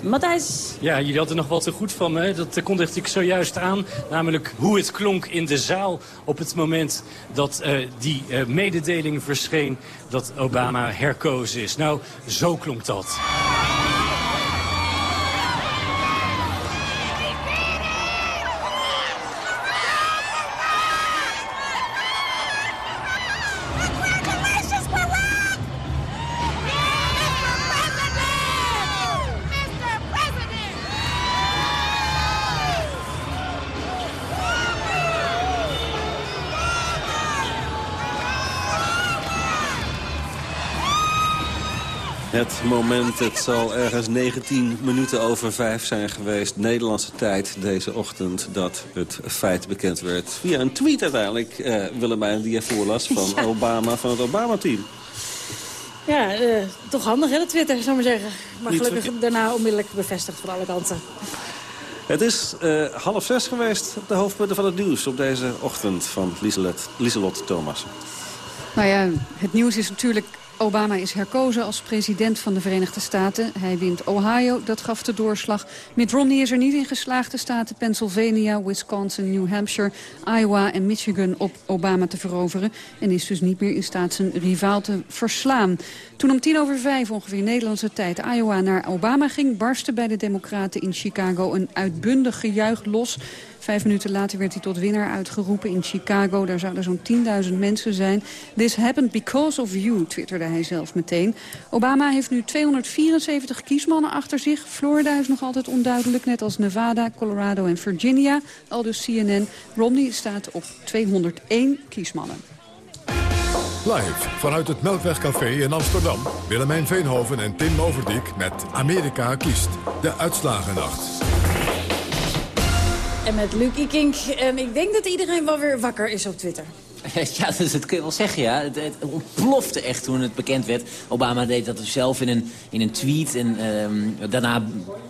Speaker 3: Matthijs.
Speaker 1: Ja, jullie hadden nog wat te goed van me. Dat kondigde ik zojuist aan. Namelijk hoe het klonk in de zaal op het moment dat uh, die uh, mededeling verscheen dat Obama herkozen is. Nou, zo klonk dat.
Speaker 6: Het moment, het zal ergens 19 minuten over vijf zijn geweest. Nederlandse tijd deze ochtend dat het feit bekend werd. Via een tweet uiteindelijk, eh, Willemijn die je voorlas van Obama, van het Obama-team.
Speaker 3: Ja, uh, toch handig hè, de Twitter, zou ik maar zeggen. Maar gelukkig daarna onmiddellijk bevestigd van alle kanten.
Speaker 6: Het is uh, half zes geweest op de hoofdpunten van het nieuws... op deze ochtend van Lieselot Thomas.
Speaker 4: Nou ja, het nieuws is natuurlijk Obama is herkozen als president van de Verenigde Staten. Hij wint Ohio, dat gaf de doorslag. Mitt Romney is er niet in geslaagd de staten Pennsylvania, Wisconsin, New Hampshire, Iowa en Michigan op Obama te veroveren. En is dus niet meer in staat zijn rivaal te verslaan. Toen om tien over vijf ongeveer Nederlandse tijd Iowa naar Obama ging... barstte bij de Democraten in Chicago een uitbundig gejuich los... Vijf minuten later werd hij tot winnaar uitgeroepen in Chicago. Daar zouden zo'n 10.000 mensen zijn. This happened because of you, twitterde hij zelf meteen. Obama heeft nu 274 kiesmannen achter zich. Florida is nog altijd onduidelijk, net als Nevada, Colorado en Virginia. Al dus CNN. Romney staat op 201 kiesmannen.
Speaker 2: Live vanuit het Melkwegcafé in Amsterdam. Willemijn Veenhoven en Tim Overdijk met Amerika kiest. De uitslagennacht.
Speaker 3: En met Luc Kink. En ik denk dat iedereen wel weer wakker is op Twitter. [laughs]
Speaker 20: Ja, dus dat kun je wel zeggen, ja. Het, ontplofte echt toen het bekend werd. Obama deed dat zelf in een, in een tweet. En um, daarna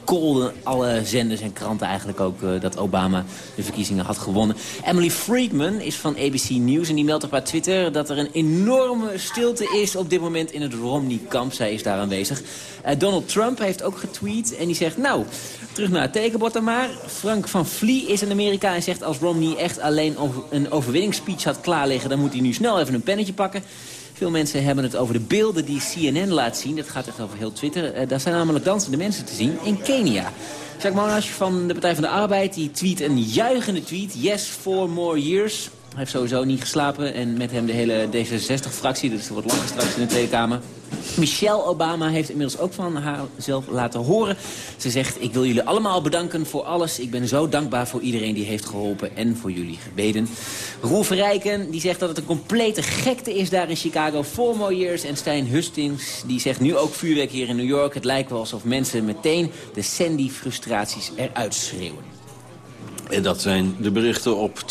Speaker 20: kolden alle zenders en kranten eigenlijk ook... Uh, dat Obama de verkiezingen had gewonnen. Emily Friedman is van ABC News en die meldt op haar Twitter... dat er een enorme stilte is op dit moment in het Romney-kamp. Zij is daar aanwezig. Uh, Donald Trump heeft ook getweet en die zegt... nou, terug naar het tekenbord dan maar. Frank van Vlie is in Amerika en zegt... als Romney echt alleen een overwinningsspeech had klaar liggen... dan moet hij nu snel even een pennetje pakken. Veel mensen hebben het over de beelden die CNN laat zien. Dat gaat echt over heel Twitter. Uh, daar zijn namelijk dansende mensen te zien in Kenia. Jacques Monash van de Partij van de Arbeid die tweet een juichende tweet. Yes, four more years. Hij heeft sowieso niet geslapen. En met hem de hele D66-fractie. Dus er wordt lang straks in de Tweede Kamer. Michelle Obama heeft inmiddels ook van haarzelf laten horen. Ze zegt, ik wil jullie allemaal bedanken voor alles. Ik ben zo dankbaar voor iedereen die heeft geholpen en voor jullie gebeden. Roel Verrijken die zegt dat het een complete gekte is daar in Chicago. Four more years. En Stijn Hustings die zegt nu ook vuurwerk hier in New York. Het lijkt wel alsof mensen meteen de Sandy-frustraties eruit schreeuwen.
Speaker 6: En dat zijn de berichten op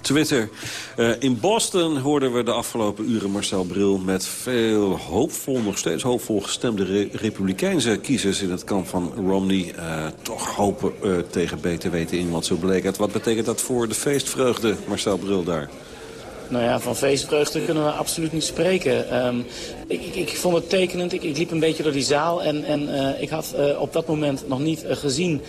Speaker 6: Twitter. Uh, in Boston hoorden we de afgelopen uren Marcel Bril... met veel hoopvol, nog steeds hoopvol gestemde re republikeinse kiezers... in het kamp van Romney uh, toch hopen uh, tegen beter weten in wat zo bleek het. Wat betekent dat voor de feestvreugde, Marcel Bril, daar?
Speaker 21: Nou ja, van feestvreugde kunnen we absoluut niet spreken. Um, ik, ik, vond het tekenend. Ik, liep een beetje door die zaal en, en uh, ik had uh, op dat moment nog niet uh, gezien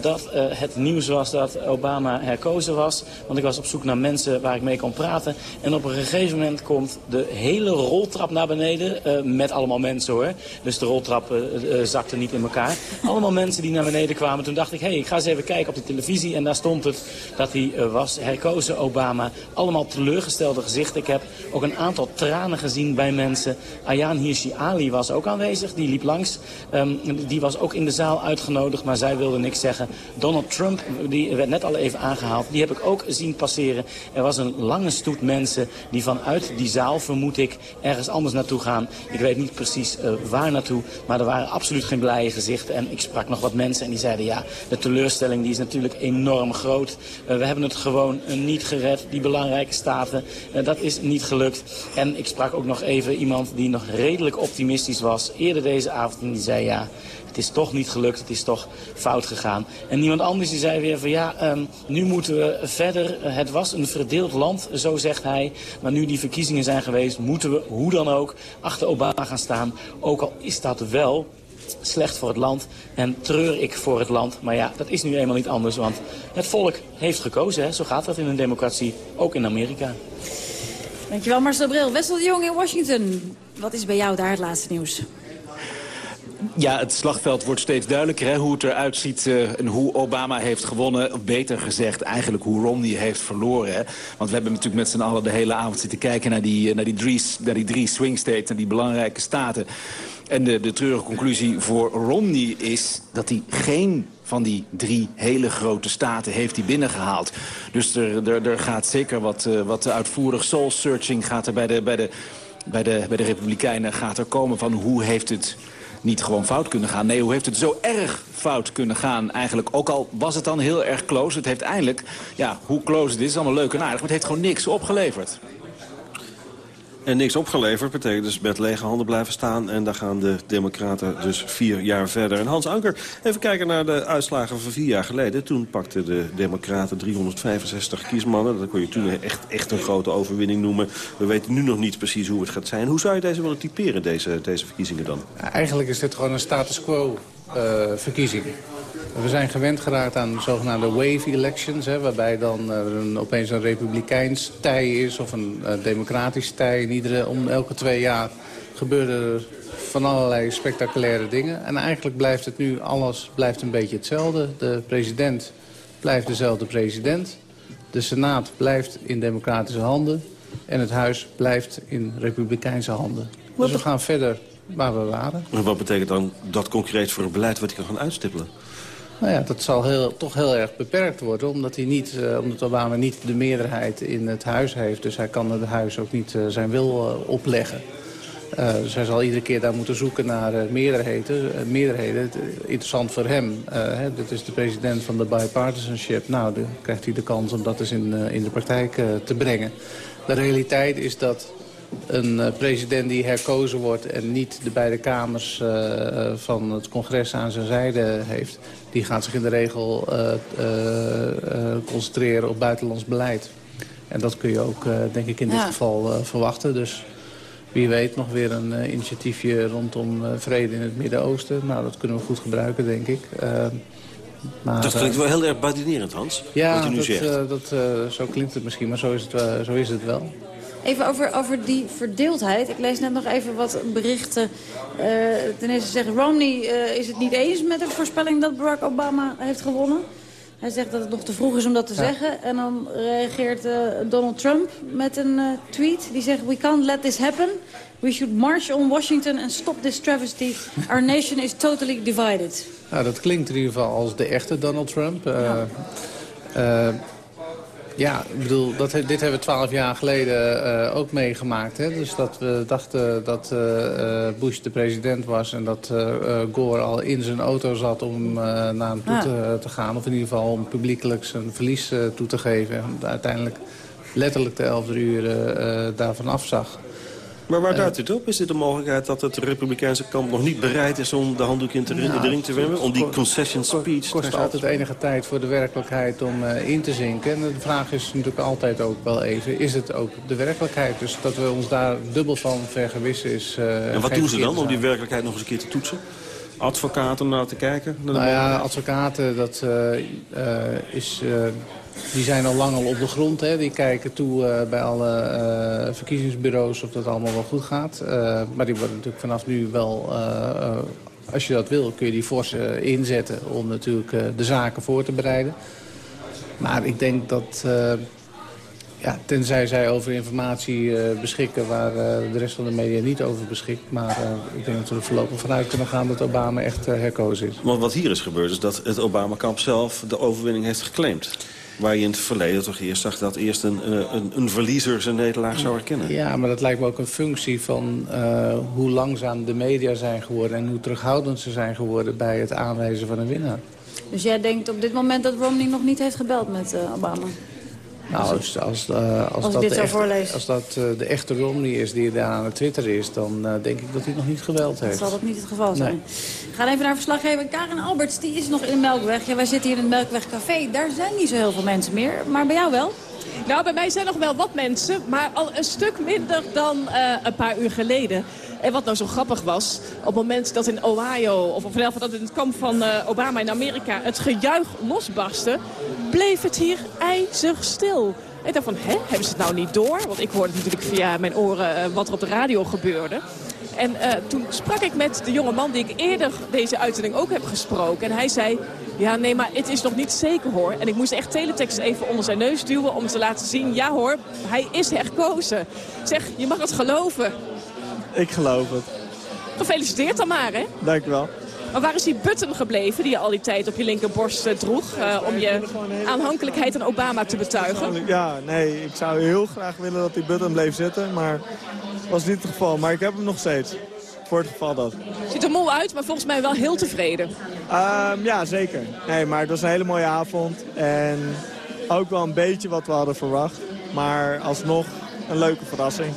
Speaker 21: dat het nieuws was dat Obama herkozen was. Want ik was op zoek naar mensen waar ik mee kon praten. En op een gegeven moment komt de hele roltrap naar beneden met allemaal mensen hoor. Dus de roltrap zakte niet in elkaar. allemaal mensen die naar beneden kwamen. Toen dacht ik, hé, hey, ik ga eens even kijken op de televisie. En daar stond het dat hij was herkozen, Obama. Allemaal teleurgesteld teleurgestelde gezicht. Ik heb ook een aantal tranen gezien bij mensen. Ayaan Hirsi Ali was ook aanwezig, die liep langs. Um, die was ook in de zaal uitgenodigd, maar zij wilde niks zeggen. Donald Trump, die werd net al even aangehaald, die heb ik ook zien passeren. Er was een lange stoet mensen die vanuit die zaal, vermoed ik, ergens anders naartoe gaan. Ik weet niet precies uh, waar naartoe, maar er waren absoluut geen blije gezichten. En ik sprak nog wat mensen en die zeiden, ja, de teleurstelling die is natuurlijk enorm groot. Uh, we hebben het gewoon uh, niet gered, die belangrijke staten. dat is niet gelukt. En ik sprak ook nog even iemand die nog redelijk optimistisch was eerder deze avond. En die zei ja, het is toch niet gelukt, het is toch fout gegaan. En iemand anders die zei weer van ja, um, nu moeten we verder. Het was een verdeeld land, zo zegt hij. Maar nu die verkiezingen zijn geweest, moeten we hoe dan ook achter Obama gaan staan. Ook al is dat wel slecht voor het land en treur ik voor het land. Maar ja, dat is nu eenmaal niet anders, want het volk heeft gekozen. Hè? Zo gaat dat in een democratie, ook in Amerika.
Speaker 3: Dankjewel Marcel Bril. Wessel de Jong in Washington. Wat is bij jou daar het laatste nieuws?
Speaker 7: Ja, het slagveld wordt steeds duidelijker hè, hoe het eruit ziet uh, en hoe Obama heeft gewonnen. Beter gezegd, eigenlijk hoe Romney heeft verloren. Hè. Want we hebben natuurlijk met z'n allen de hele avond zitten kijken naar die, eh, naar die, drie, naar die drie swing states, naar die belangrijke staten. En de, de treurige conclusie voor Romney is dat hij geen van die drie hele grote staten heeft hij binnengehaald. Dus er, er, er gaat zeker wat, uh, wat uitvoerig soul-searching gaat er bij de, bij, de, bij, de, bij de Republikeinen gaat er komen van hoe heeft het niet gewoon fout kunnen gaan. Nee, hoe heeft het zo erg fout kunnen gaan eigenlijk? Ook al was het dan heel erg close. Het heeft eindelijk, ja, hoe close het is, is allemaal leuk en aardig. Maar het heeft gewoon niks opgeleverd.
Speaker 6: En niks opgeleverd betekent dus met lege handen blijven staan. En daar gaan de democraten dus vier jaar verder. En Hans Anker, even kijken naar de uitslagen van vier jaar geleden. Toen pakten de democraten 365 kiesmannen. Dat kon je toen echt, echt een grote overwinning noemen. We weten nu nog niet precies hoe het gaat zijn. Hoe zou je deze willen typeren, deze, deze verkiezingen dan?
Speaker 18: Eigenlijk is dit gewoon een status quo uh, verkiezing. We zijn gewend geraakt aan zogenaamde wave elections... Hè, waarbij dan een, opeens een republikeins tij is of een uh, democratisch tij. In iedere, om elke twee jaar gebeuren er van allerlei spectaculaire dingen. En eigenlijk blijft het nu, alles blijft een beetje hetzelfde. De president blijft dezelfde president. De Senaat blijft in democratische handen. En het huis blijft in republikeinse handen. Dus we gaan verder waar we waren.
Speaker 6: En wat betekent dan dat concreet voor het beleid wat je kan gaan uitstippelen?
Speaker 18: Nou ja, dat zal heel, toch heel erg beperkt worden, omdat, hij niet, uh, omdat Obama niet de meerderheid in het huis heeft. Dus hij kan het huis ook niet uh, zijn wil uh, opleggen. dus hij zal iedere keer daar moeten zoeken naar meerderheden. meerderheden. Interessant voor hem, hè, dit is de president van de bipartisanship. Nou, dan krijgt hij de kans om dat eens in, in de praktijk te brengen. De realiteit is dat een uh, president die herkozen wordt en niet de beide kamers uh, van het congres aan zijn zijde heeft... die gaat zich in de regel uh, concentreren op buitenlands beleid. En dat kun je ook, denk ik, in dit geval verwachten. Dus wie weet nog weer een initiatiefje rondom vrede in het Midden-Oosten. Nou, dat kunnen we goed gebruiken, denk ik.
Speaker 6: Maar, dat klinkt wel heel erg badinerend, Hans,
Speaker 18: ja,
Speaker 6: wat u nu
Speaker 18: dat,
Speaker 6: zegt.
Speaker 18: dat, zo klinkt het misschien, maar zo is het, zo is het wel.
Speaker 3: Even over, over die verdeeldheid. Ik lees net nog even wat berichten. Uh, ten eerste zegt Romney uh, is het niet eens met de voorspelling dat Barack Obama heeft gewonnen. Hij zegt dat het nog te vroeg is om dat te ja. zeggen. En dan reageert uh, Donald Trump met een tweet. Die zegt, we can't let this happen. We should march on Washington and stop this travesty. Our nation is totally divided.
Speaker 18: Nou, dat klinkt in ieder geval als de echte Donald Trump. Ja. Ja, ik bedoel, dat, dit hebben we twaalf jaar geleden uh, ook meegemaakt. Hè? Dus dat we dachten dat uh, Bush de president was... en dat uh, Gore al in zijn auto zat om naar hem toe ah. te, te, gaan. Of in ieder geval om publiekelijk zijn verlies toe te geven. En uiteindelijk letterlijk de elfde uur daarvan afzag.
Speaker 6: Maar waar duidt dit op? Is dit de mogelijkheid dat het republikeinse kamp nog niet bereid is om de handdoek in, te, nou, de ring te wemmen? Om die concession speech...
Speaker 18: Het kost altijd enige tijd voor de werkelijkheid om uh, in te zinken. En de vraag is natuurlijk altijd ook wel even, is het ook de werkelijkheid? Dus dat we ons daar dubbel van vergewissen is... Uh,
Speaker 6: en wat doen ze dan om die werkelijkheid nog eens een keer te toetsen? Advocaten naar te kijken?
Speaker 18: Naar nou ja, advocaten, dat uh, is die zijn al lang al op de grond. Hè. Die kijken toe uh, bij alle uh, verkiezingsbureaus of dat allemaal wel goed gaat. Uh, maar die worden natuurlijk vanaf nu wel... als je dat wil, kun je die fors inzetten om natuurlijk de zaken voor te bereiden. Maar ik denk dat... ja, tenzij zij over informatie beschikken waar de rest van de media niet over beschikt. Maar ik denk dat we er voorlopig vanuit kunnen gaan dat Obama echt herkozen is.
Speaker 6: Want wat hier is gebeurd is dat het Obama-kamp zelf de overwinning heeft geclaimd. Waar je in het verleden toch eerst zag dat eerst een, een, een verliezer zijn nederlaag zou herkennen.
Speaker 18: Ja, maar dat lijkt me ook een functie van uh, hoe langzaam de media zijn geworden... en hoe terughoudend ze zijn geworden bij het aanwijzen van een winnaar.
Speaker 3: Dus jij denkt op dit moment dat Romney nog niet heeft gebeld met uh, Obama?
Speaker 18: Nou, als, als, uh, als,
Speaker 3: Als ik
Speaker 18: dat,
Speaker 3: dit
Speaker 18: de
Speaker 3: zo
Speaker 18: echte, als dat uh, de echte Romney is die daar aan het Twitter is... dan uh, denk ik dat hij nog niet geweld heeft.
Speaker 3: Zal dat niet het geval zijn?
Speaker 18: Nee.
Speaker 3: We gaan even naar verslaggever Karen Alberts. Die is nog in de Melkweg. Ja, wij zitten hier in het Melkweg Café. Daar zijn niet zo heel veel mensen meer. Maar bij jou wel?
Speaker 22: Nou, bij mij zijn nog wel wat mensen, maar al een stuk minder dan uh, een paar uur geleden. En wat nou zo grappig was, op het moment dat in Ohio, of in dat in het kamp van uh, Obama in Amerika, het gejuich losbarstte, bleef het hier ijzig stil. Ik dacht van, hè, hebben ze het nou niet door? Want ik hoorde natuurlijk via mijn oren uh, wat er op de radio gebeurde. En uh, toen sprak ik met de jonge man die ik eerder deze uitzending ook heb gesproken. En hij zei, ja nee, maar het is nog niet zeker hoor. En ik moest echt teletext even onder zijn neus duwen om te laten zien... ja hoor, hij is herkozen. Zeg, je mag het geloven.
Speaker 23: Ik geloof het.
Speaker 22: Gefeliciteerd dan maar, hè?
Speaker 23: Dank je wel.
Speaker 22: Maar waar is die button gebleven die je al die tijd op je linkerborst uh, droeg... Uh, om je aanhankelijkheid aan Obama te betuigen?
Speaker 23: Ja, nee, ik zou heel graag willen dat die button bleef zitten, maar dat was niet het geval. Maar ik heb hem nog steeds, voor het geval dat.
Speaker 22: Ziet er moe uit, maar volgens mij wel heel tevreden.
Speaker 23: Um, ja, zeker. Nee, maar het was een hele mooie avond en ook wel een beetje wat we hadden verwacht. Maar alsnog een leuke verrassing.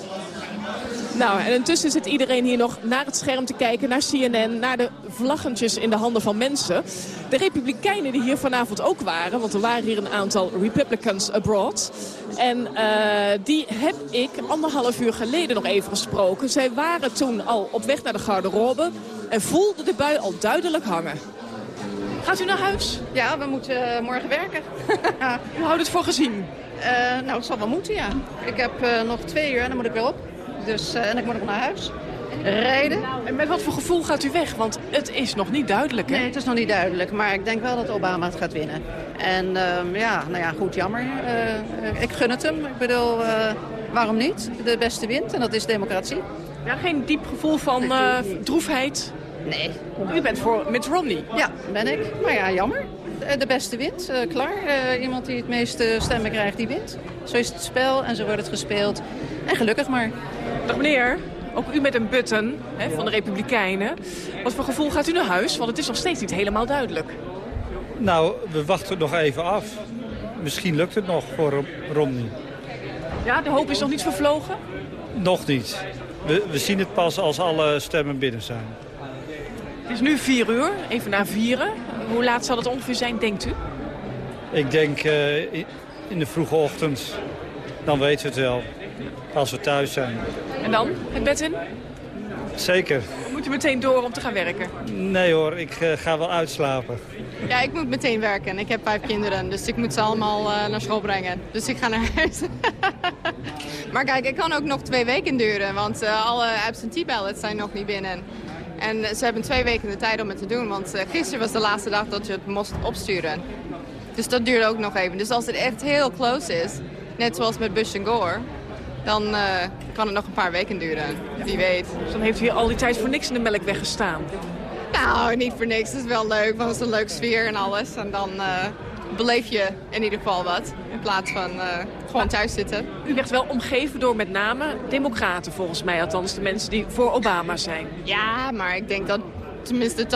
Speaker 22: Nou, en intussen zit iedereen hier nog naar het scherm te kijken, naar CNN, naar de vlaggentjes in de handen van mensen. De republikeinen die hier vanavond ook waren, want er waren hier een aantal Republicans abroad. En uh, die heb ik anderhalf uur geleden nog even gesproken. Zij waren toen al op weg naar de garderobe en voelden de bui al duidelijk hangen. Gaat u naar huis?
Speaker 24: Ja, we moeten uh, morgen werken. [laughs]
Speaker 22: u houdt het voor gezien?
Speaker 24: Uh, nou, het zal wel moeten, ja. Ik heb nog twee uur en dan moet ik weer op. Dus, uh, en ik moet nog naar huis. Rijden.
Speaker 22: En met wat voor gevoel gaat u weg? Want het is nog niet duidelijk, hè?
Speaker 24: Nee, het is nog niet duidelijk. Maar ik denk wel dat Obama het gaat winnen. En uh, ja, nou ja, goed, jammer. Uh, ik gun het hem. Ik bedoel, waarom niet? De beste wint en dat is democratie.
Speaker 22: Ja, geen diep gevoel van droefheid?
Speaker 24: Nee.
Speaker 22: U bent voor Mitt Romney?
Speaker 24: Ja, ben ik. Maar ja, jammer. De beste wint, klaar. iemand die het meeste stemmen krijgt, die wint. Zo is het spel en zo wordt het gespeeld. En gelukkig maar.
Speaker 22: Dag meneer, ook u met een button hè, van de Republikeinen. Wat voor gevoel gaat u naar huis? Want het is nog steeds niet helemaal duidelijk.
Speaker 25: Nou, we wachten nog even af. Misschien lukt het nog voor Romney.
Speaker 22: Ja, de hoop is nog niet vervlogen?
Speaker 25: Nog niet. We, we zien het pas als alle stemmen binnen zijn.
Speaker 22: Het is nu vier uur, even na vieren. Hoe laat zal het ongeveer zijn, denkt u?
Speaker 25: Ik denk uh, in de vroege ochtend. Dan weten we het wel. Als we thuis zijn.
Speaker 22: En dan? Het bed in?
Speaker 25: Zeker.
Speaker 22: Moet u meteen door om te gaan werken?
Speaker 25: Nee hoor, ik uh, ga wel uitslapen.
Speaker 24: Ja, ik moet meteen werken. Ik heb vijf kinderen, dus ik moet ze allemaal uh, naar school brengen. Dus ik ga naar huis. [laughs] maar kijk, ik kan ook nog twee weken duren, want uh, alle absentee ballots zijn nog niet binnen. En ze hebben twee weken de tijd om het te doen, want gisteren was de laatste dag dat je het moest opsturen. Dus dat duurt ook nog even. Dus als het echt heel close is, net zoals met Bush Gore, dan uh, kan het nog een paar weken duren. Wie weet.
Speaker 22: Dus dan heeft u hier al die tijd voor niks in de melk weggestaan?
Speaker 24: Nou, niet voor niks. Het is wel leuk, want het is een leuk sfeer en alles. En dan uh, beleef je in ieder geval wat. In plaats van uh, gewoon thuis zitten.
Speaker 22: U werd wel omgeven door met name democraten volgens mij. Althans de mensen die voor Obama zijn.
Speaker 24: Ja, maar ik denk dat tenminste 80%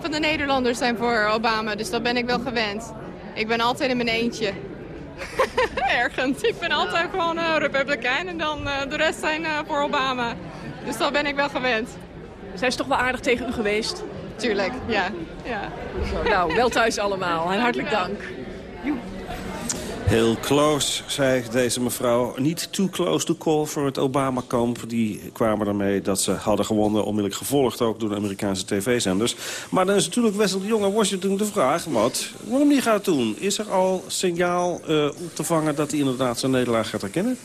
Speaker 24: van de Nederlanders zijn voor Obama. Dus dat ben ik wel gewend. Ik ben altijd in mijn eentje. [laughs] Ergens. Ik ben altijd gewoon uh, republikein en dan uh, de rest zijn voor Obama. Dus dat ben ik wel gewend.
Speaker 22: Zij is toch wel aardig tegen u geweest?
Speaker 24: Tuurlijk, ja. ja.
Speaker 22: Zo, nou, wel thuis allemaal en hartelijk dank.
Speaker 6: Heel close, zei deze mevrouw. Niet too close to call voor het Obama-kamp. Die kwamen ermee dat ze hadden gewonnen, onmiddellijk gevolgd ook door de Amerikaanse tv-zenders. Maar dan is natuurlijk Wessel de Jong in Washington de vraag, wat, waarom die gaat doen? Is er al signaal uh, op te vangen dat hij inderdaad zijn nederlaag gaat herkennen?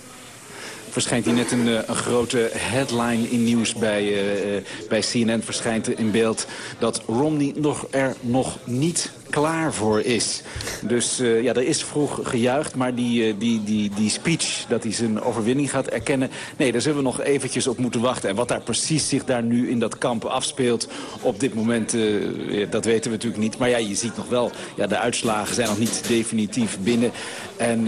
Speaker 7: Verschijnt hier net een, een, grote headline in nieuws bij, uh, bij CNN. Verschijnt in beeld dat Romney nog er nog niet klaar voor is. Dus uh, ja, er is vroeg gejuicht, maar die, uh, die, die, die speech dat hij zijn overwinning gaat erkennen... nee, daar zullen we nog eventjes op moeten wachten. En wat daar precies zich daar nu in dat kamp afspeelt op dit moment, uh, dat weten we natuurlijk niet. Maar ja, je ziet nog wel, ja, de uitslagen zijn nog niet definitief binnen. En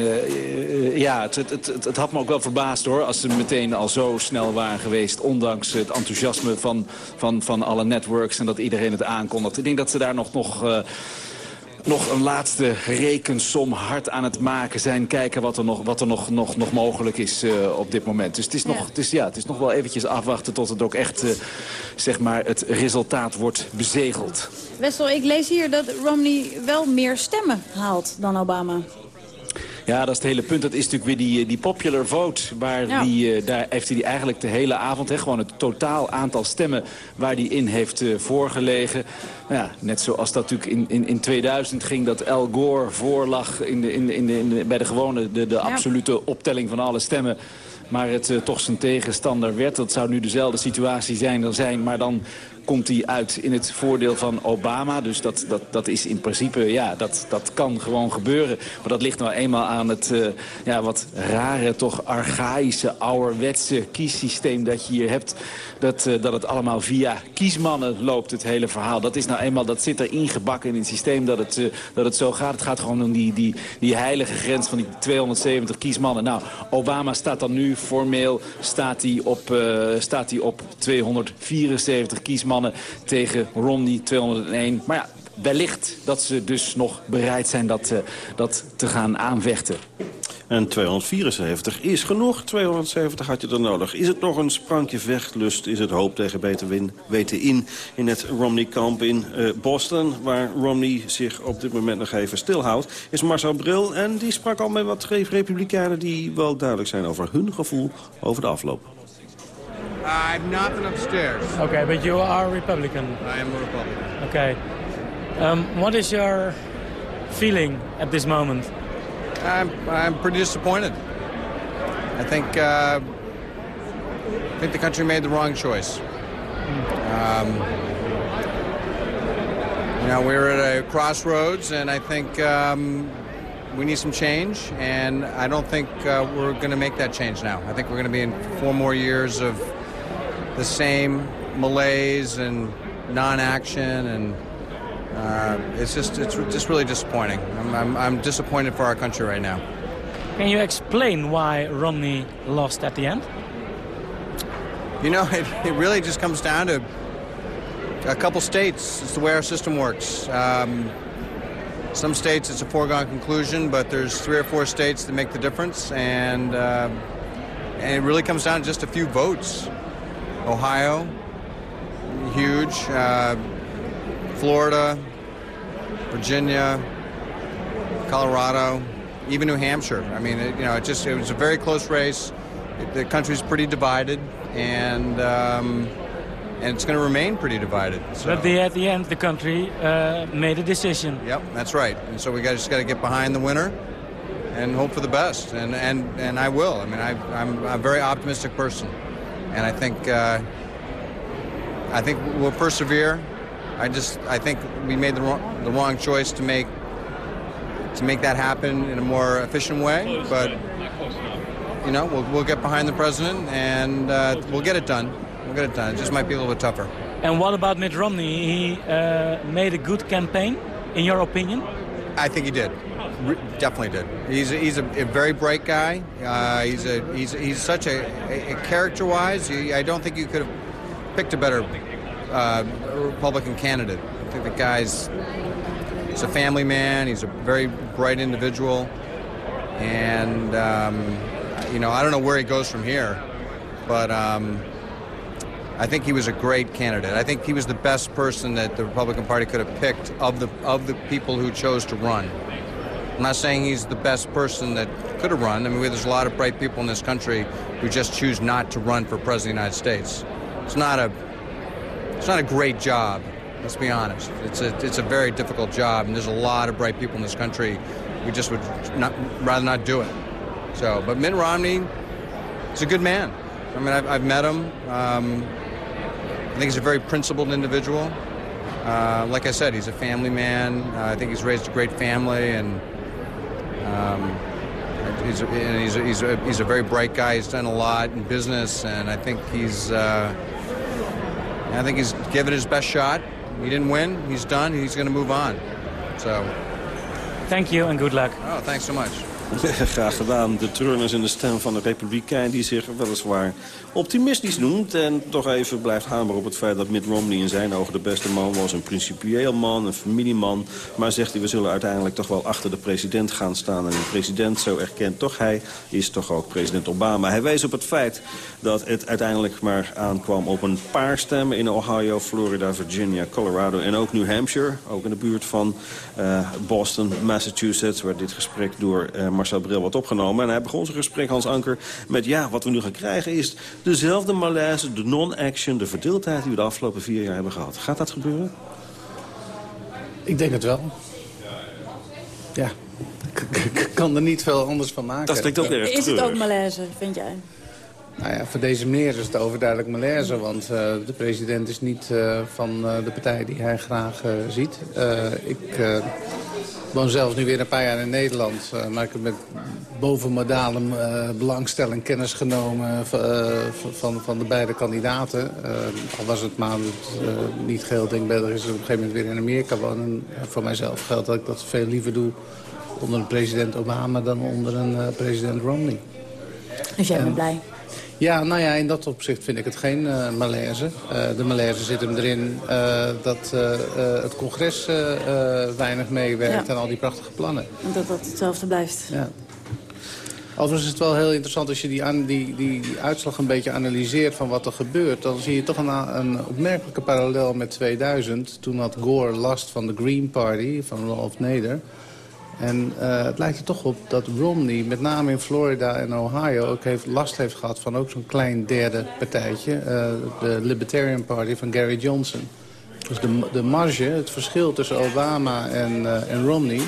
Speaker 7: ja, het, het, het, het, had me ook wel verbaasd hoor, als ze meteen al zo snel waren geweest... ondanks het enthousiasme van, van, van alle networks en dat iedereen het aankondigt. Ik denk dat ze daar nog... nog nog een laatste rekensom hard aan het maken zijn. Kijken wat er nog, wat er nog, nog, nog mogelijk is uh, op dit moment. Dus het is, nog, ja. Het, is, ja, het is nog wel eventjes afwachten tot het ook echt uh, zeg maar het resultaat wordt bezegeld.
Speaker 3: Wessel, ik lees hier dat Romney wel meer stemmen haalt dan Obama.
Speaker 7: Ja, dat is het hele punt. Dat is natuurlijk weer die, die popular vote. Waar ja. die, uh, daar heeft hij eigenlijk de hele avond... Hè, gewoon het totaal aantal stemmen waar hij in heeft uh, voorgelegen. Ja, net zoals dat natuurlijk in, in, in 2000 ging dat Al Gore voorlag... In de, in de, in de, in de, bij de gewone, de, de ja. absolute optelling van alle stemmen maar het uh, toch zijn tegenstander werd. Dat zou nu dezelfde situatie zijn, dan zijn maar dan komt hij uit in het voordeel van Obama. Dus dat, dat, dat is in principe, ja, dat, dat kan gewoon gebeuren. Maar dat ligt nou eenmaal aan het uh, ja, wat rare, toch archaïsche, ouderwetse kiessysteem dat je hier hebt. Dat, uh, dat het allemaal via kiesmannen loopt, het hele verhaal. Dat is nou eenmaal, dat zit er ingebakken in het systeem dat het, uh, dat het zo gaat. Het gaat gewoon om die, die, die heilige grens van die 270 kiesmannen. Nou, Obama staat dan nu formeel, staat hij op, staat hij op 274 kiesmannen tegen Romney 201. Maar ja, wellicht dat ze dus nog bereid zijn dat, uh, dat te gaan aanvechten.
Speaker 6: En 274 is genoeg. 270 had je er nodig. Is het nog een sprankje vechtlust? Is het hoop tegen beter win, weten in in het Romney-kamp in uh, Boston... waar Romney zich op dit moment nog even stilhoudt... is Marcel Bril. En die sprak al met wat republikeinen... die wel duidelijk zijn over hun gevoel over de afloop.
Speaker 26: I've not been upstairs.
Speaker 14: Okay, but you are a Republican.
Speaker 26: I am a Republican.
Speaker 14: Okay. Um, what is your feeling at this moment?
Speaker 26: I'm, I'm pretty disappointed. I think uh, I think the country made the wrong choice. Um, you know, we're at a crossroads, and I think um, we need some change. And I don't think uh, we're going to make that change now. I think we're going to be in four more years of the same malaise and non-action, and uh, it's just it's just really disappointing. I'm, I'm, I'm disappointed for our country right now.
Speaker 14: Can you explain why Romney lost at the end?
Speaker 26: You know, [laughs] it, it really just comes down to a couple states. It's the way our system works. Um, some states it's a foregone conclusion, but there's three or four states that make the difference, and uh, and it really comes down to just a few votes. Ohio, huge. Uh, Florida, Virginia, Colorado, even New Hampshire. I mean, it, you know, it just it was a very close race. It, the country's pretty divided, and um, and it's going to remain pretty divided. So.
Speaker 14: But the, at the end, the country uh, made a decision.
Speaker 26: Yep, that's right. And so we got, just got to get behind the winner and hope for the best. And and and I will. I mean, I, I'm a very optimistic person, and I think uh, I think we'll persevere. I just I think we made the wrong, the wrong choice to make to make that happen in a more efficient way. But you know, we'll, we'll get behind the president and uh, we'll get it done. We'll get it done. It just might be a little bit tougher.
Speaker 14: And what about Mitt Romney? He uh, made a good campaign, in your opinion?
Speaker 26: I think he did. Definitely did. He's a, he's a, a very bright guy. Uh, he's a he's he's such a, a, a character-wise. I don't think you could have picked a better uh, Republican candidate. I think the guy's he's a family man. He's a very bright individual, and um, you know I don't know where he goes from here, but um, I think he was a great candidate. I think he was the best person that the Republican Party could have picked of the of the people who chose to run. I'm not saying he's the best person that could have run. I mean, there's a lot of bright people in this country who just choose not to run for president of the United States. It's not a it's not a great job. Let's be honest. It's a it's a very difficult job, and there's a lot of bright people in this country. who just would not rather not do it. So, but Mitt Romney, he's a good man. I mean, I've, I've met him. Um, I think he's a very principled individual. Uh, like I said, he's a family man. Uh, I think he's raised a great family, and um, he's, a, and he's, a, he's, a, he's a very bright guy. He's done a lot in business, and I think he's uh, I think he's given his best shot. He didn't win. He's done. He's going to move on. So.
Speaker 14: Thank you and good luck.
Speaker 26: Oh, thanks so much. [laughs]
Speaker 6: Graag gedaan. De turners in de stem van de Republikein die zich weliswaar optimistisch noemt. En toch even blijft hameren op het feit dat Mitt Romney in zijn ogen de beste man was. Een principieel man, een familieman. Maar zegt hij, we zullen uiteindelijk toch wel achter de president gaan staan. En de president, zo erkent toch hij, is toch ook president Obama. Hij wees op het feit dat het uiteindelijk maar aankwam op een paar stemmen in Ohio, Florida, Virginia, Colorado en ook New Hampshire. Ook in de buurt van uh, Boston, Massachusetts, waar dit gesprek door uh, Marcel Bril wordt opgenomen. En hij begon zijn gesprek, Hans Anker, met ja, wat we nu gaan krijgen is dezelfde malaise, de non-action, de verdeeldheid die we de afgelopen vier jaar hebben gehad. Gaat dat gebeuren?
Speaker 18: Ik denk het wel. Ja, ik kan er niet veel anders van maken.
Speaker 6: Dat klinkt ook erg
Speaker 3: Is het ook malaise, vind jij?
Speaker 18: Nou ja, voor deze meneer is het overduidelijk malaise. Want uh, de president is niet uh, van uh, de partij die hij graag ziet. ik woon zelf nu weer een paar jaar in Nederland. maar ik heb met bovenmodale belangstelling kennis genomen van, van de beide kandidaten. al was het maar niet geheel denkbaar is op een gegeven moment weer in Amerika wonen. voor mijzelf geldt dat ik dat veel liever doe onder een president Obama dan onder een president Romney.
Speaker 3: Dus jij bent blij?
Speaker 18: Ja, nou ja, in dat opzicht vind ik het geen uh, malaise. Uh, de malaise zit hem erin uh, dat het congres weinig meewerkt ja. en al die prachtige plannen.
Speaker 3: En dat dat hetzelfde blijft.
Speaker 18: Ja. Overigens is het wel heel interessant als je die, aan, die, die, die, uitslag een beetje analyseert van wat er gebeurt. Dan zie je toch een, een opmerkelijke parallel met 2000. Toen had Gore last van de Green Party, van Rolf Nader. En uh, het lijkt er toch op dat Romney, met name in Florida en Ohio... ook heeft, last heeft gehad van ook zo'n klein derde partijtje. Uh, de Libertarian Party van Gary Johnson. Dus de, de marge, het verschil tussen Obama en, uh, en Romney...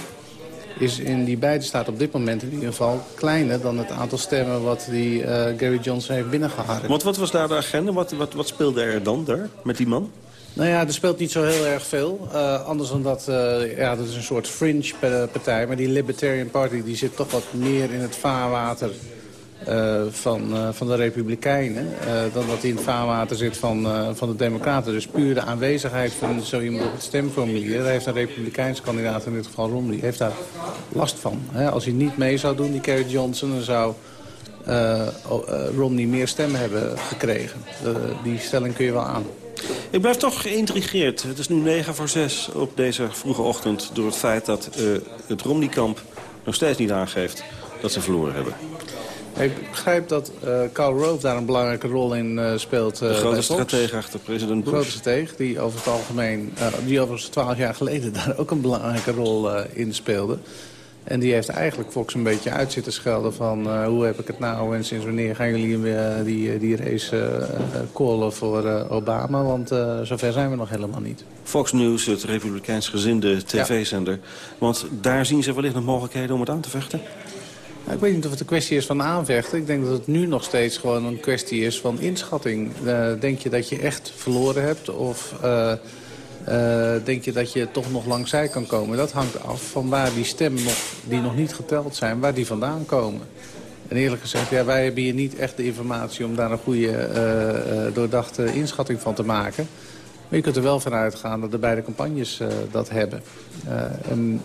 Speaker 18: is in die beide staat op dit moment in ieder geval kleiner... dan het aantal stemmen wat die Gary Johnson heeft binnengeharkt.
Speaker 6: Want wat was daar de agenda? Wat, wat, wat speelde er dan daar met die man?
Speaker 18: Nou ja, er speelt niet zo heel erg veel. Uh, anders dan dat, uh, ja, dat is een soort fringe partij. Maar die Libertarian Party die zit toch wat meer in het vaarwater uh, van, van de Republikeinen. dan dat hij in het vaarwater zit van, van de Democraten. Dus puur de aanwezigheid van zo iemand op het stemformulier. Daar heeft een Republikeinse kandidaat, in dit geval Romney, heeft daar last van. Hè? Als hij niet mee zou doen, die Kerry Johnson, dan zou... Romney meer stemmen hebben gekregen. die stelling kun je wel aan.
Speaker 6: Ik blijf toch geïntrigeerd. Het is nu 9 voor 6 op deze vroege ochtend... door het feit dat uh, het Romney-kamp nog steeds niet aangeeft dat ze verloren hebben.
Speaker 18: Ik begrijp dat uh, Karl Rove daar een belangrijke rol in uh, speelt.
Speaker 6: Uh, de grote stratege achter president Bush.
Speaker 18: De grote stratege, die over het algemeen, die overigens twaalf jaar geleden [laughs] daar ook een belangrijke rol in speelde. En die heeft eigenlijk Fox een beetje uit zitten schelden van uh, hoe heb ik het nou en sinds wanneer gaan jullie uh, die, die race uh, callen voor Obama. Want zover zijn we nog helemaal niet.
Speaker 6: Fox News, het republikeins gezinde tv-zender. Ja. Want daar zien ze wellicht nog mogelijkheden om het aan te vechten?
Speaker 18: Nou, ik weet niet of het een kwestie is van aanvechten. Ik denk dat het nu nog steeds gewoon een kwestie is van inschatting. denk je dat je echt verloren hebt of... Uh, denk je dat je toch nog langzij kan komen. Dat hangt af van waar die stemmen nog, die nog niet geteld zijn, waar die vandaan komen. En eerlijk gezegd, ja, wij hebben hier niet echt de informatie om daar een goede uh, uh, doordachte inschatting van te maken. Maar je kunt er wel van uitgaan dat de beide campagnes dat hebben. en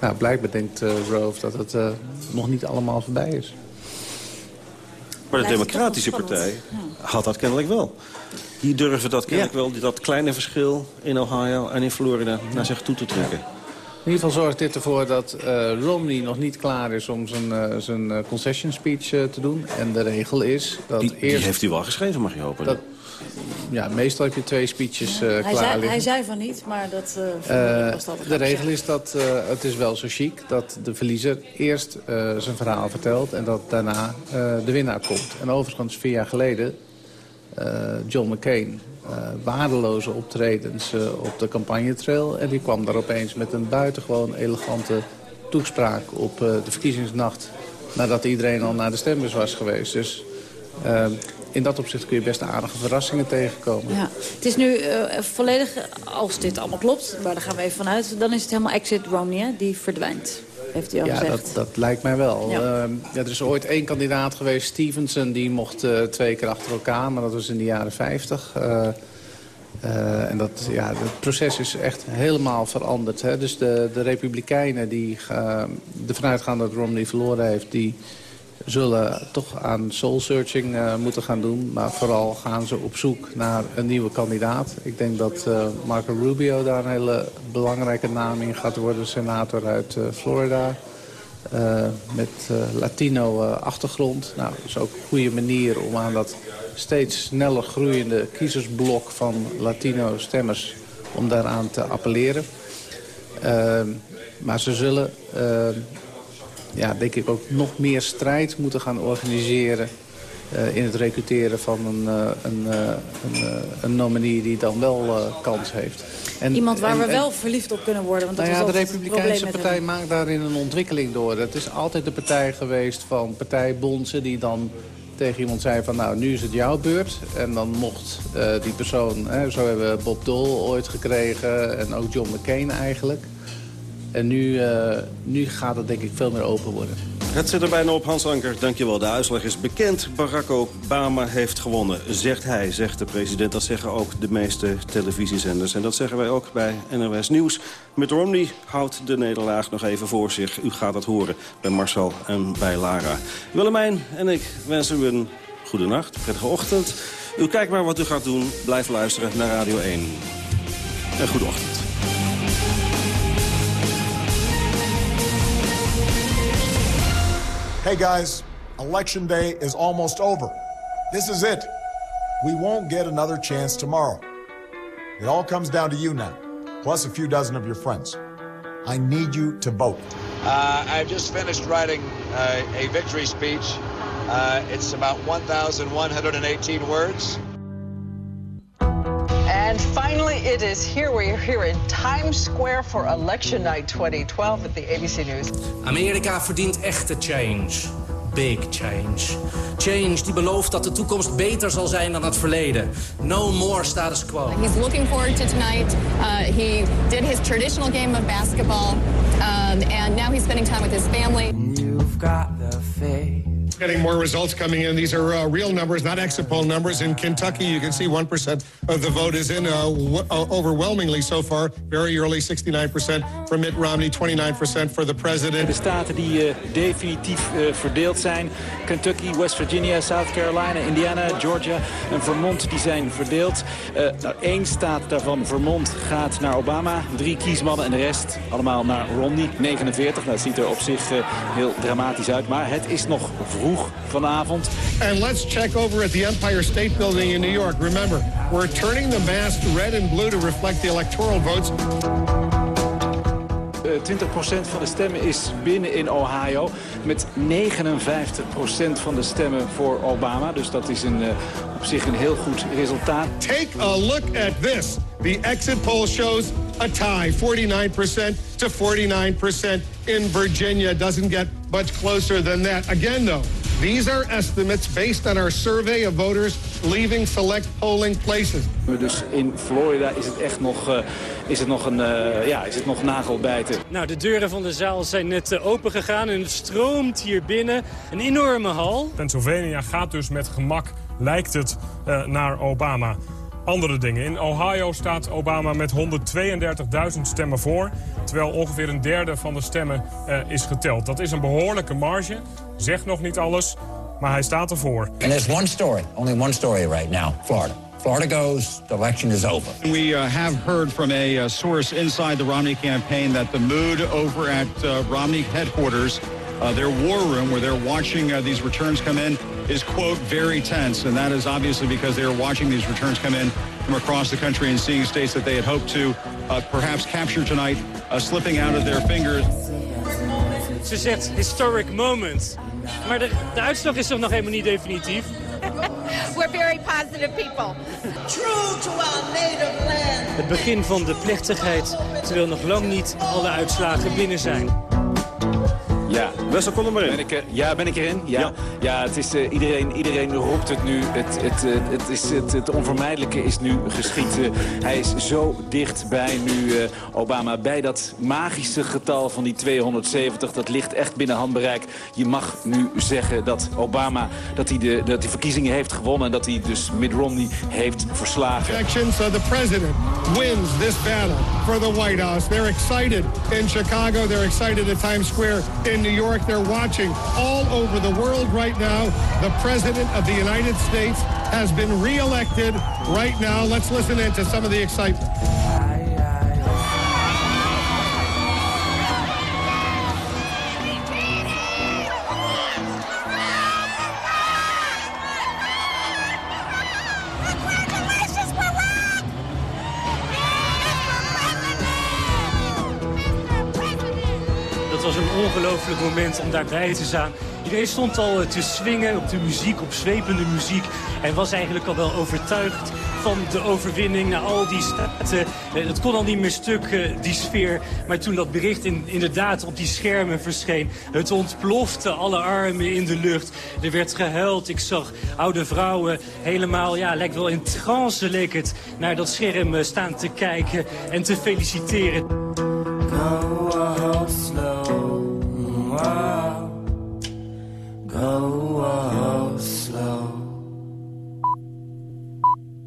Speaker 18: nou, blijkbaar denkt Rove dat het nog niet allemaal voorbij is.
Speaker 6: Maar de Democratische Partij had dat kennelijk wel. Die durven dat kennelijk wel, dat kleine verschil in Ohio en in Florida naar zich toe te trekken.
Speaker 18: In ieder geval zorgt dit ervoor dat uh, Romney nog niet klaar is om zijn, uh, zijn uh, concession speech uh, te doen. En de regel is dat
Speaker 6: die,
Speaker 18: eerst...
Speaker 6: Die heeft hij wel geschreven, mag je hopen. Dat,
Speaker 18: ja, meestal heb je twee speeches
Speaker 3: hij
Speaker 18: klaar
Speaker 3: zei,
Speaker 18: liggen.
Speaker 3: Hij zei van niet, maar dat was dat
Speaker 18: De regel is dat het is wel zo chic dat de verliezer eerst zijn verhaal vertelt... en dat daarna de winnaar komt. En overigens vier jaar geleden uh, John McCain. Uh, waardeloze optredens uh, op de campagnetrail. En die kwam daar opeens met een buitengewoon elegante toespraak op de verkiezingsnacht. Nadat iedereen al naar de stembus was geweest. Dus in dat opzicht kun je best aardige verrassingen tegenkomen.
Speaker 3: Ja. Het is nu volledig, als dit allemaal klopt, maar daar gaan we even vanuit... dan is het helemaal exit Romney, die verdwijnt heeft hij al
Speaker 18: ja,
Speaker 3: gezegd.
Speaker 18: Dat, dat lijkt mij wel. Ja. Uh, ja, er is ooit één kandidaat geweest, Stevenson, die mocht uh, twee keer achter elkaar, maar dat was in de jaren 50. Uh, Uh, en dat, ja, het proces is echt helemaal veranderd. Hè? Dus de, de Republikeinen die uh, ervan uitgaan dat Romney verloren heeft... die zullen toch aan soul-searching uh, moeten gaan doen. Maar vooral gaan ze op zoek naar een nieuwe kandidaat. Ik denk dat Marco Rubio daar een hele belangrijke naam in gaat worden. Senator uit Florida. met Latino-achtergrond. nou, dat is ook een goede manier om aan dat steeds sneller groeiende kiezersblok van Latino-stemmers... om daaraan te appelleren. Maar ze zullen, ja, denk ik, ook nog meer strijd moeten gaan organiseren... Uh, in het recruteren van een, uh, een, uh, een, een, nominee die dan wel kans heeft.
Speaker 3: En, Iemand waar en, we wel verliefd op kunnen worden. Want dat
Speaker 18: nou ja,
Speaker 3: de
Speaker 18: Republikeinse partij maakt daarin een ontwikkeling door. Het is altijd de partij geweest van partijbondsen die dan tegen iemand zei van nou, nu is het jouw beurt. En dan mocht die persoon, hè, zo hebben we Bob Dole ooit gekregen en ook John McCain eigenlijk. En nu, uh, nu gaat het denk ik veel meer open worden.
Speaker 6: Het zit er bijna op, Hans Anker. Dankjewel. De uitslag is bekend. Barack Obama heeft gewonnen, zegt hij, zegt de president. Dat zeggen ook de meeste televisiezenders. En dat zeggen wij ook bij NOS Nieuws. Met Romney houdt de nederlaag nog even voor zich. U gaat het horen bij Marcel en bij Lara. Willemijn en ik wensen u een goede nacht, prettige ochtend. U kijkt maar wat u gaat doen. Blijf luisteren naar Radio 1. En goede ochtend.
Speaker 27: Hey guys, election day is almost over. This is it. We won't get another chance tomorrow. It all comes down to you now, plus a few dozen of your friends. I need you to vote.
Speaker 28: Uh, I've just finished writing uh, a victory speech. Uh, it's about 1,118 words.
Speaker 29: And finally, it is here. We are here in Times Square for Election Night 2012 at the ABC News.
Speaker 30: Amerika verdient echte change. Big change. Change die belooft dat de toekomst beter zal zijn dan het verleden. No more status quo.
Speaker 31: He's looking forward to tonight. Uh, he did his traditional game of basketball. Um, and now he's spending time with his family. You've got the
Speaker 32: faith. Getting more results coming in. These are uh, real numbers, not exit numbers. In Kentucky, you can see 1% of the vote is in uh, uh, overwhelmingly so far. Very early, 69% for Mitt Romney, 29% for the president.
Speaker 7: De staten die uh, definitief uh, verdeeld zijn. Kentucky, West Virginia, South Carolina, Indiana, Georgia en Vermont die zijn verdeeld. Nou, staat daarvan, Vermont, gaat naar Obama. Drie kiesmannen en de rest allemaal naar Romney, 49. Nou, dat ziet er op zich heel dramatisch uit, maar het is nog vroeg vroeg vanavond.
Speaker 32: And let's check over at the Empire State Building in New York. Remember, we're turning the mast red and blue to reflect the electoral votes.
Speaker 7: 20% van de stemmen is binnen in Ohio. Met 59% van de stemmen voor Obama. Dus dat is een, uh, op zich een heel goed resultaat.
Speaker 32: Take a look at this. The exit poll shows a tie. 49% to 49% in Virginia. Doesn't get much closer than that. Again, though, These are estimates based on our survey of voters leaving select polling places.
Speaker 7: Dus in Florida is het echt nog, uh, is het nog, een, uh, ja, is het nog nagelbijten. Nou, de deuren van de zaal zijn net uh, open gegaan en het stroomt hier binnen. Een enorme hal.
Speaker 33: Pennsylvania gaat dus met gemak, lijkt het, naar Obama andere dingen. In Ohio staat Obama met 132.000 stemmen voor... terwijl ongeveer een derde van de stemmen uh, is geteld. Dat is een behoorlijke marge, zegt nog niet alles, maar hij staat ervoor.
Speaker 34: And there's one story, only one story right now, Florida. Florida goes, the election is over.
Speaker 5: We uh, have heard from a uh, source inside the Romney campaign that the mood over at uh, Romney headquarters, uh, their war room where they're watching uh, these returns come in, is, quote, very tense. And that is obviously because they are watching these returns come in from across the country and seeing states that they had hoped to uh, perhaps capture tonight uh, slipping out of their fingers.
Speaker 1: Ze zegt historic moment. Maar de, de uitslag is toch nog helemaal niet definitief? [laughs]
Speaker 12: We're very positive people.
Speaker 1: True to our native land. Het begin van de plechtigheid, terwijl nog lang niet alle uitslagen binnen zijn.
Speaker 7: Ja.
Speaker 6: Wessel, kom er maar in.
Speaker 7: Ben ik er, ja, ben ik erin? Ja. Ja, het is, uh, iedereen, iedereen roept het nu. Het, het, uh, het, is, het, het onvermijdelijke is nu geschied. Uh, hij is zo dichtbij nu, Obama, bij dat magische getal van die 270. Dat ligt echt binnen handbereik. Je mag nu zeggen dat Obama dat hij de, dat die verkiezingen heeft gewonnen... en dat hij dus Mitt Romney heeft verslagen.
Speaker 32: The president wins this battle for the White House. They're excited in Chicago. They're excited at Times Square in New York. They're watching all over the world right now. The president of the United States has been reelected right now. Let's listen in to some of the excitement.
Speaker 1: Moment om daarbij te staan. Iedereen stond al eh, te swingen op de muziek, op zwepende muziek. En was eigenlijk al wel overtuigd van de overwinning naar al die staten. Eh, het kon al niet meer stuk, eh, die sfeer. Maar toen dat bericht in, inderdaad op die schermen verscheen... het ontplofte, alle armen in de lucht. Er werd gehuild. Ik zag oude vrouwen helemaal, ja, lijkt wel in trance leek het... naar dat scherm staan te kijken en te feliciteren. Oh.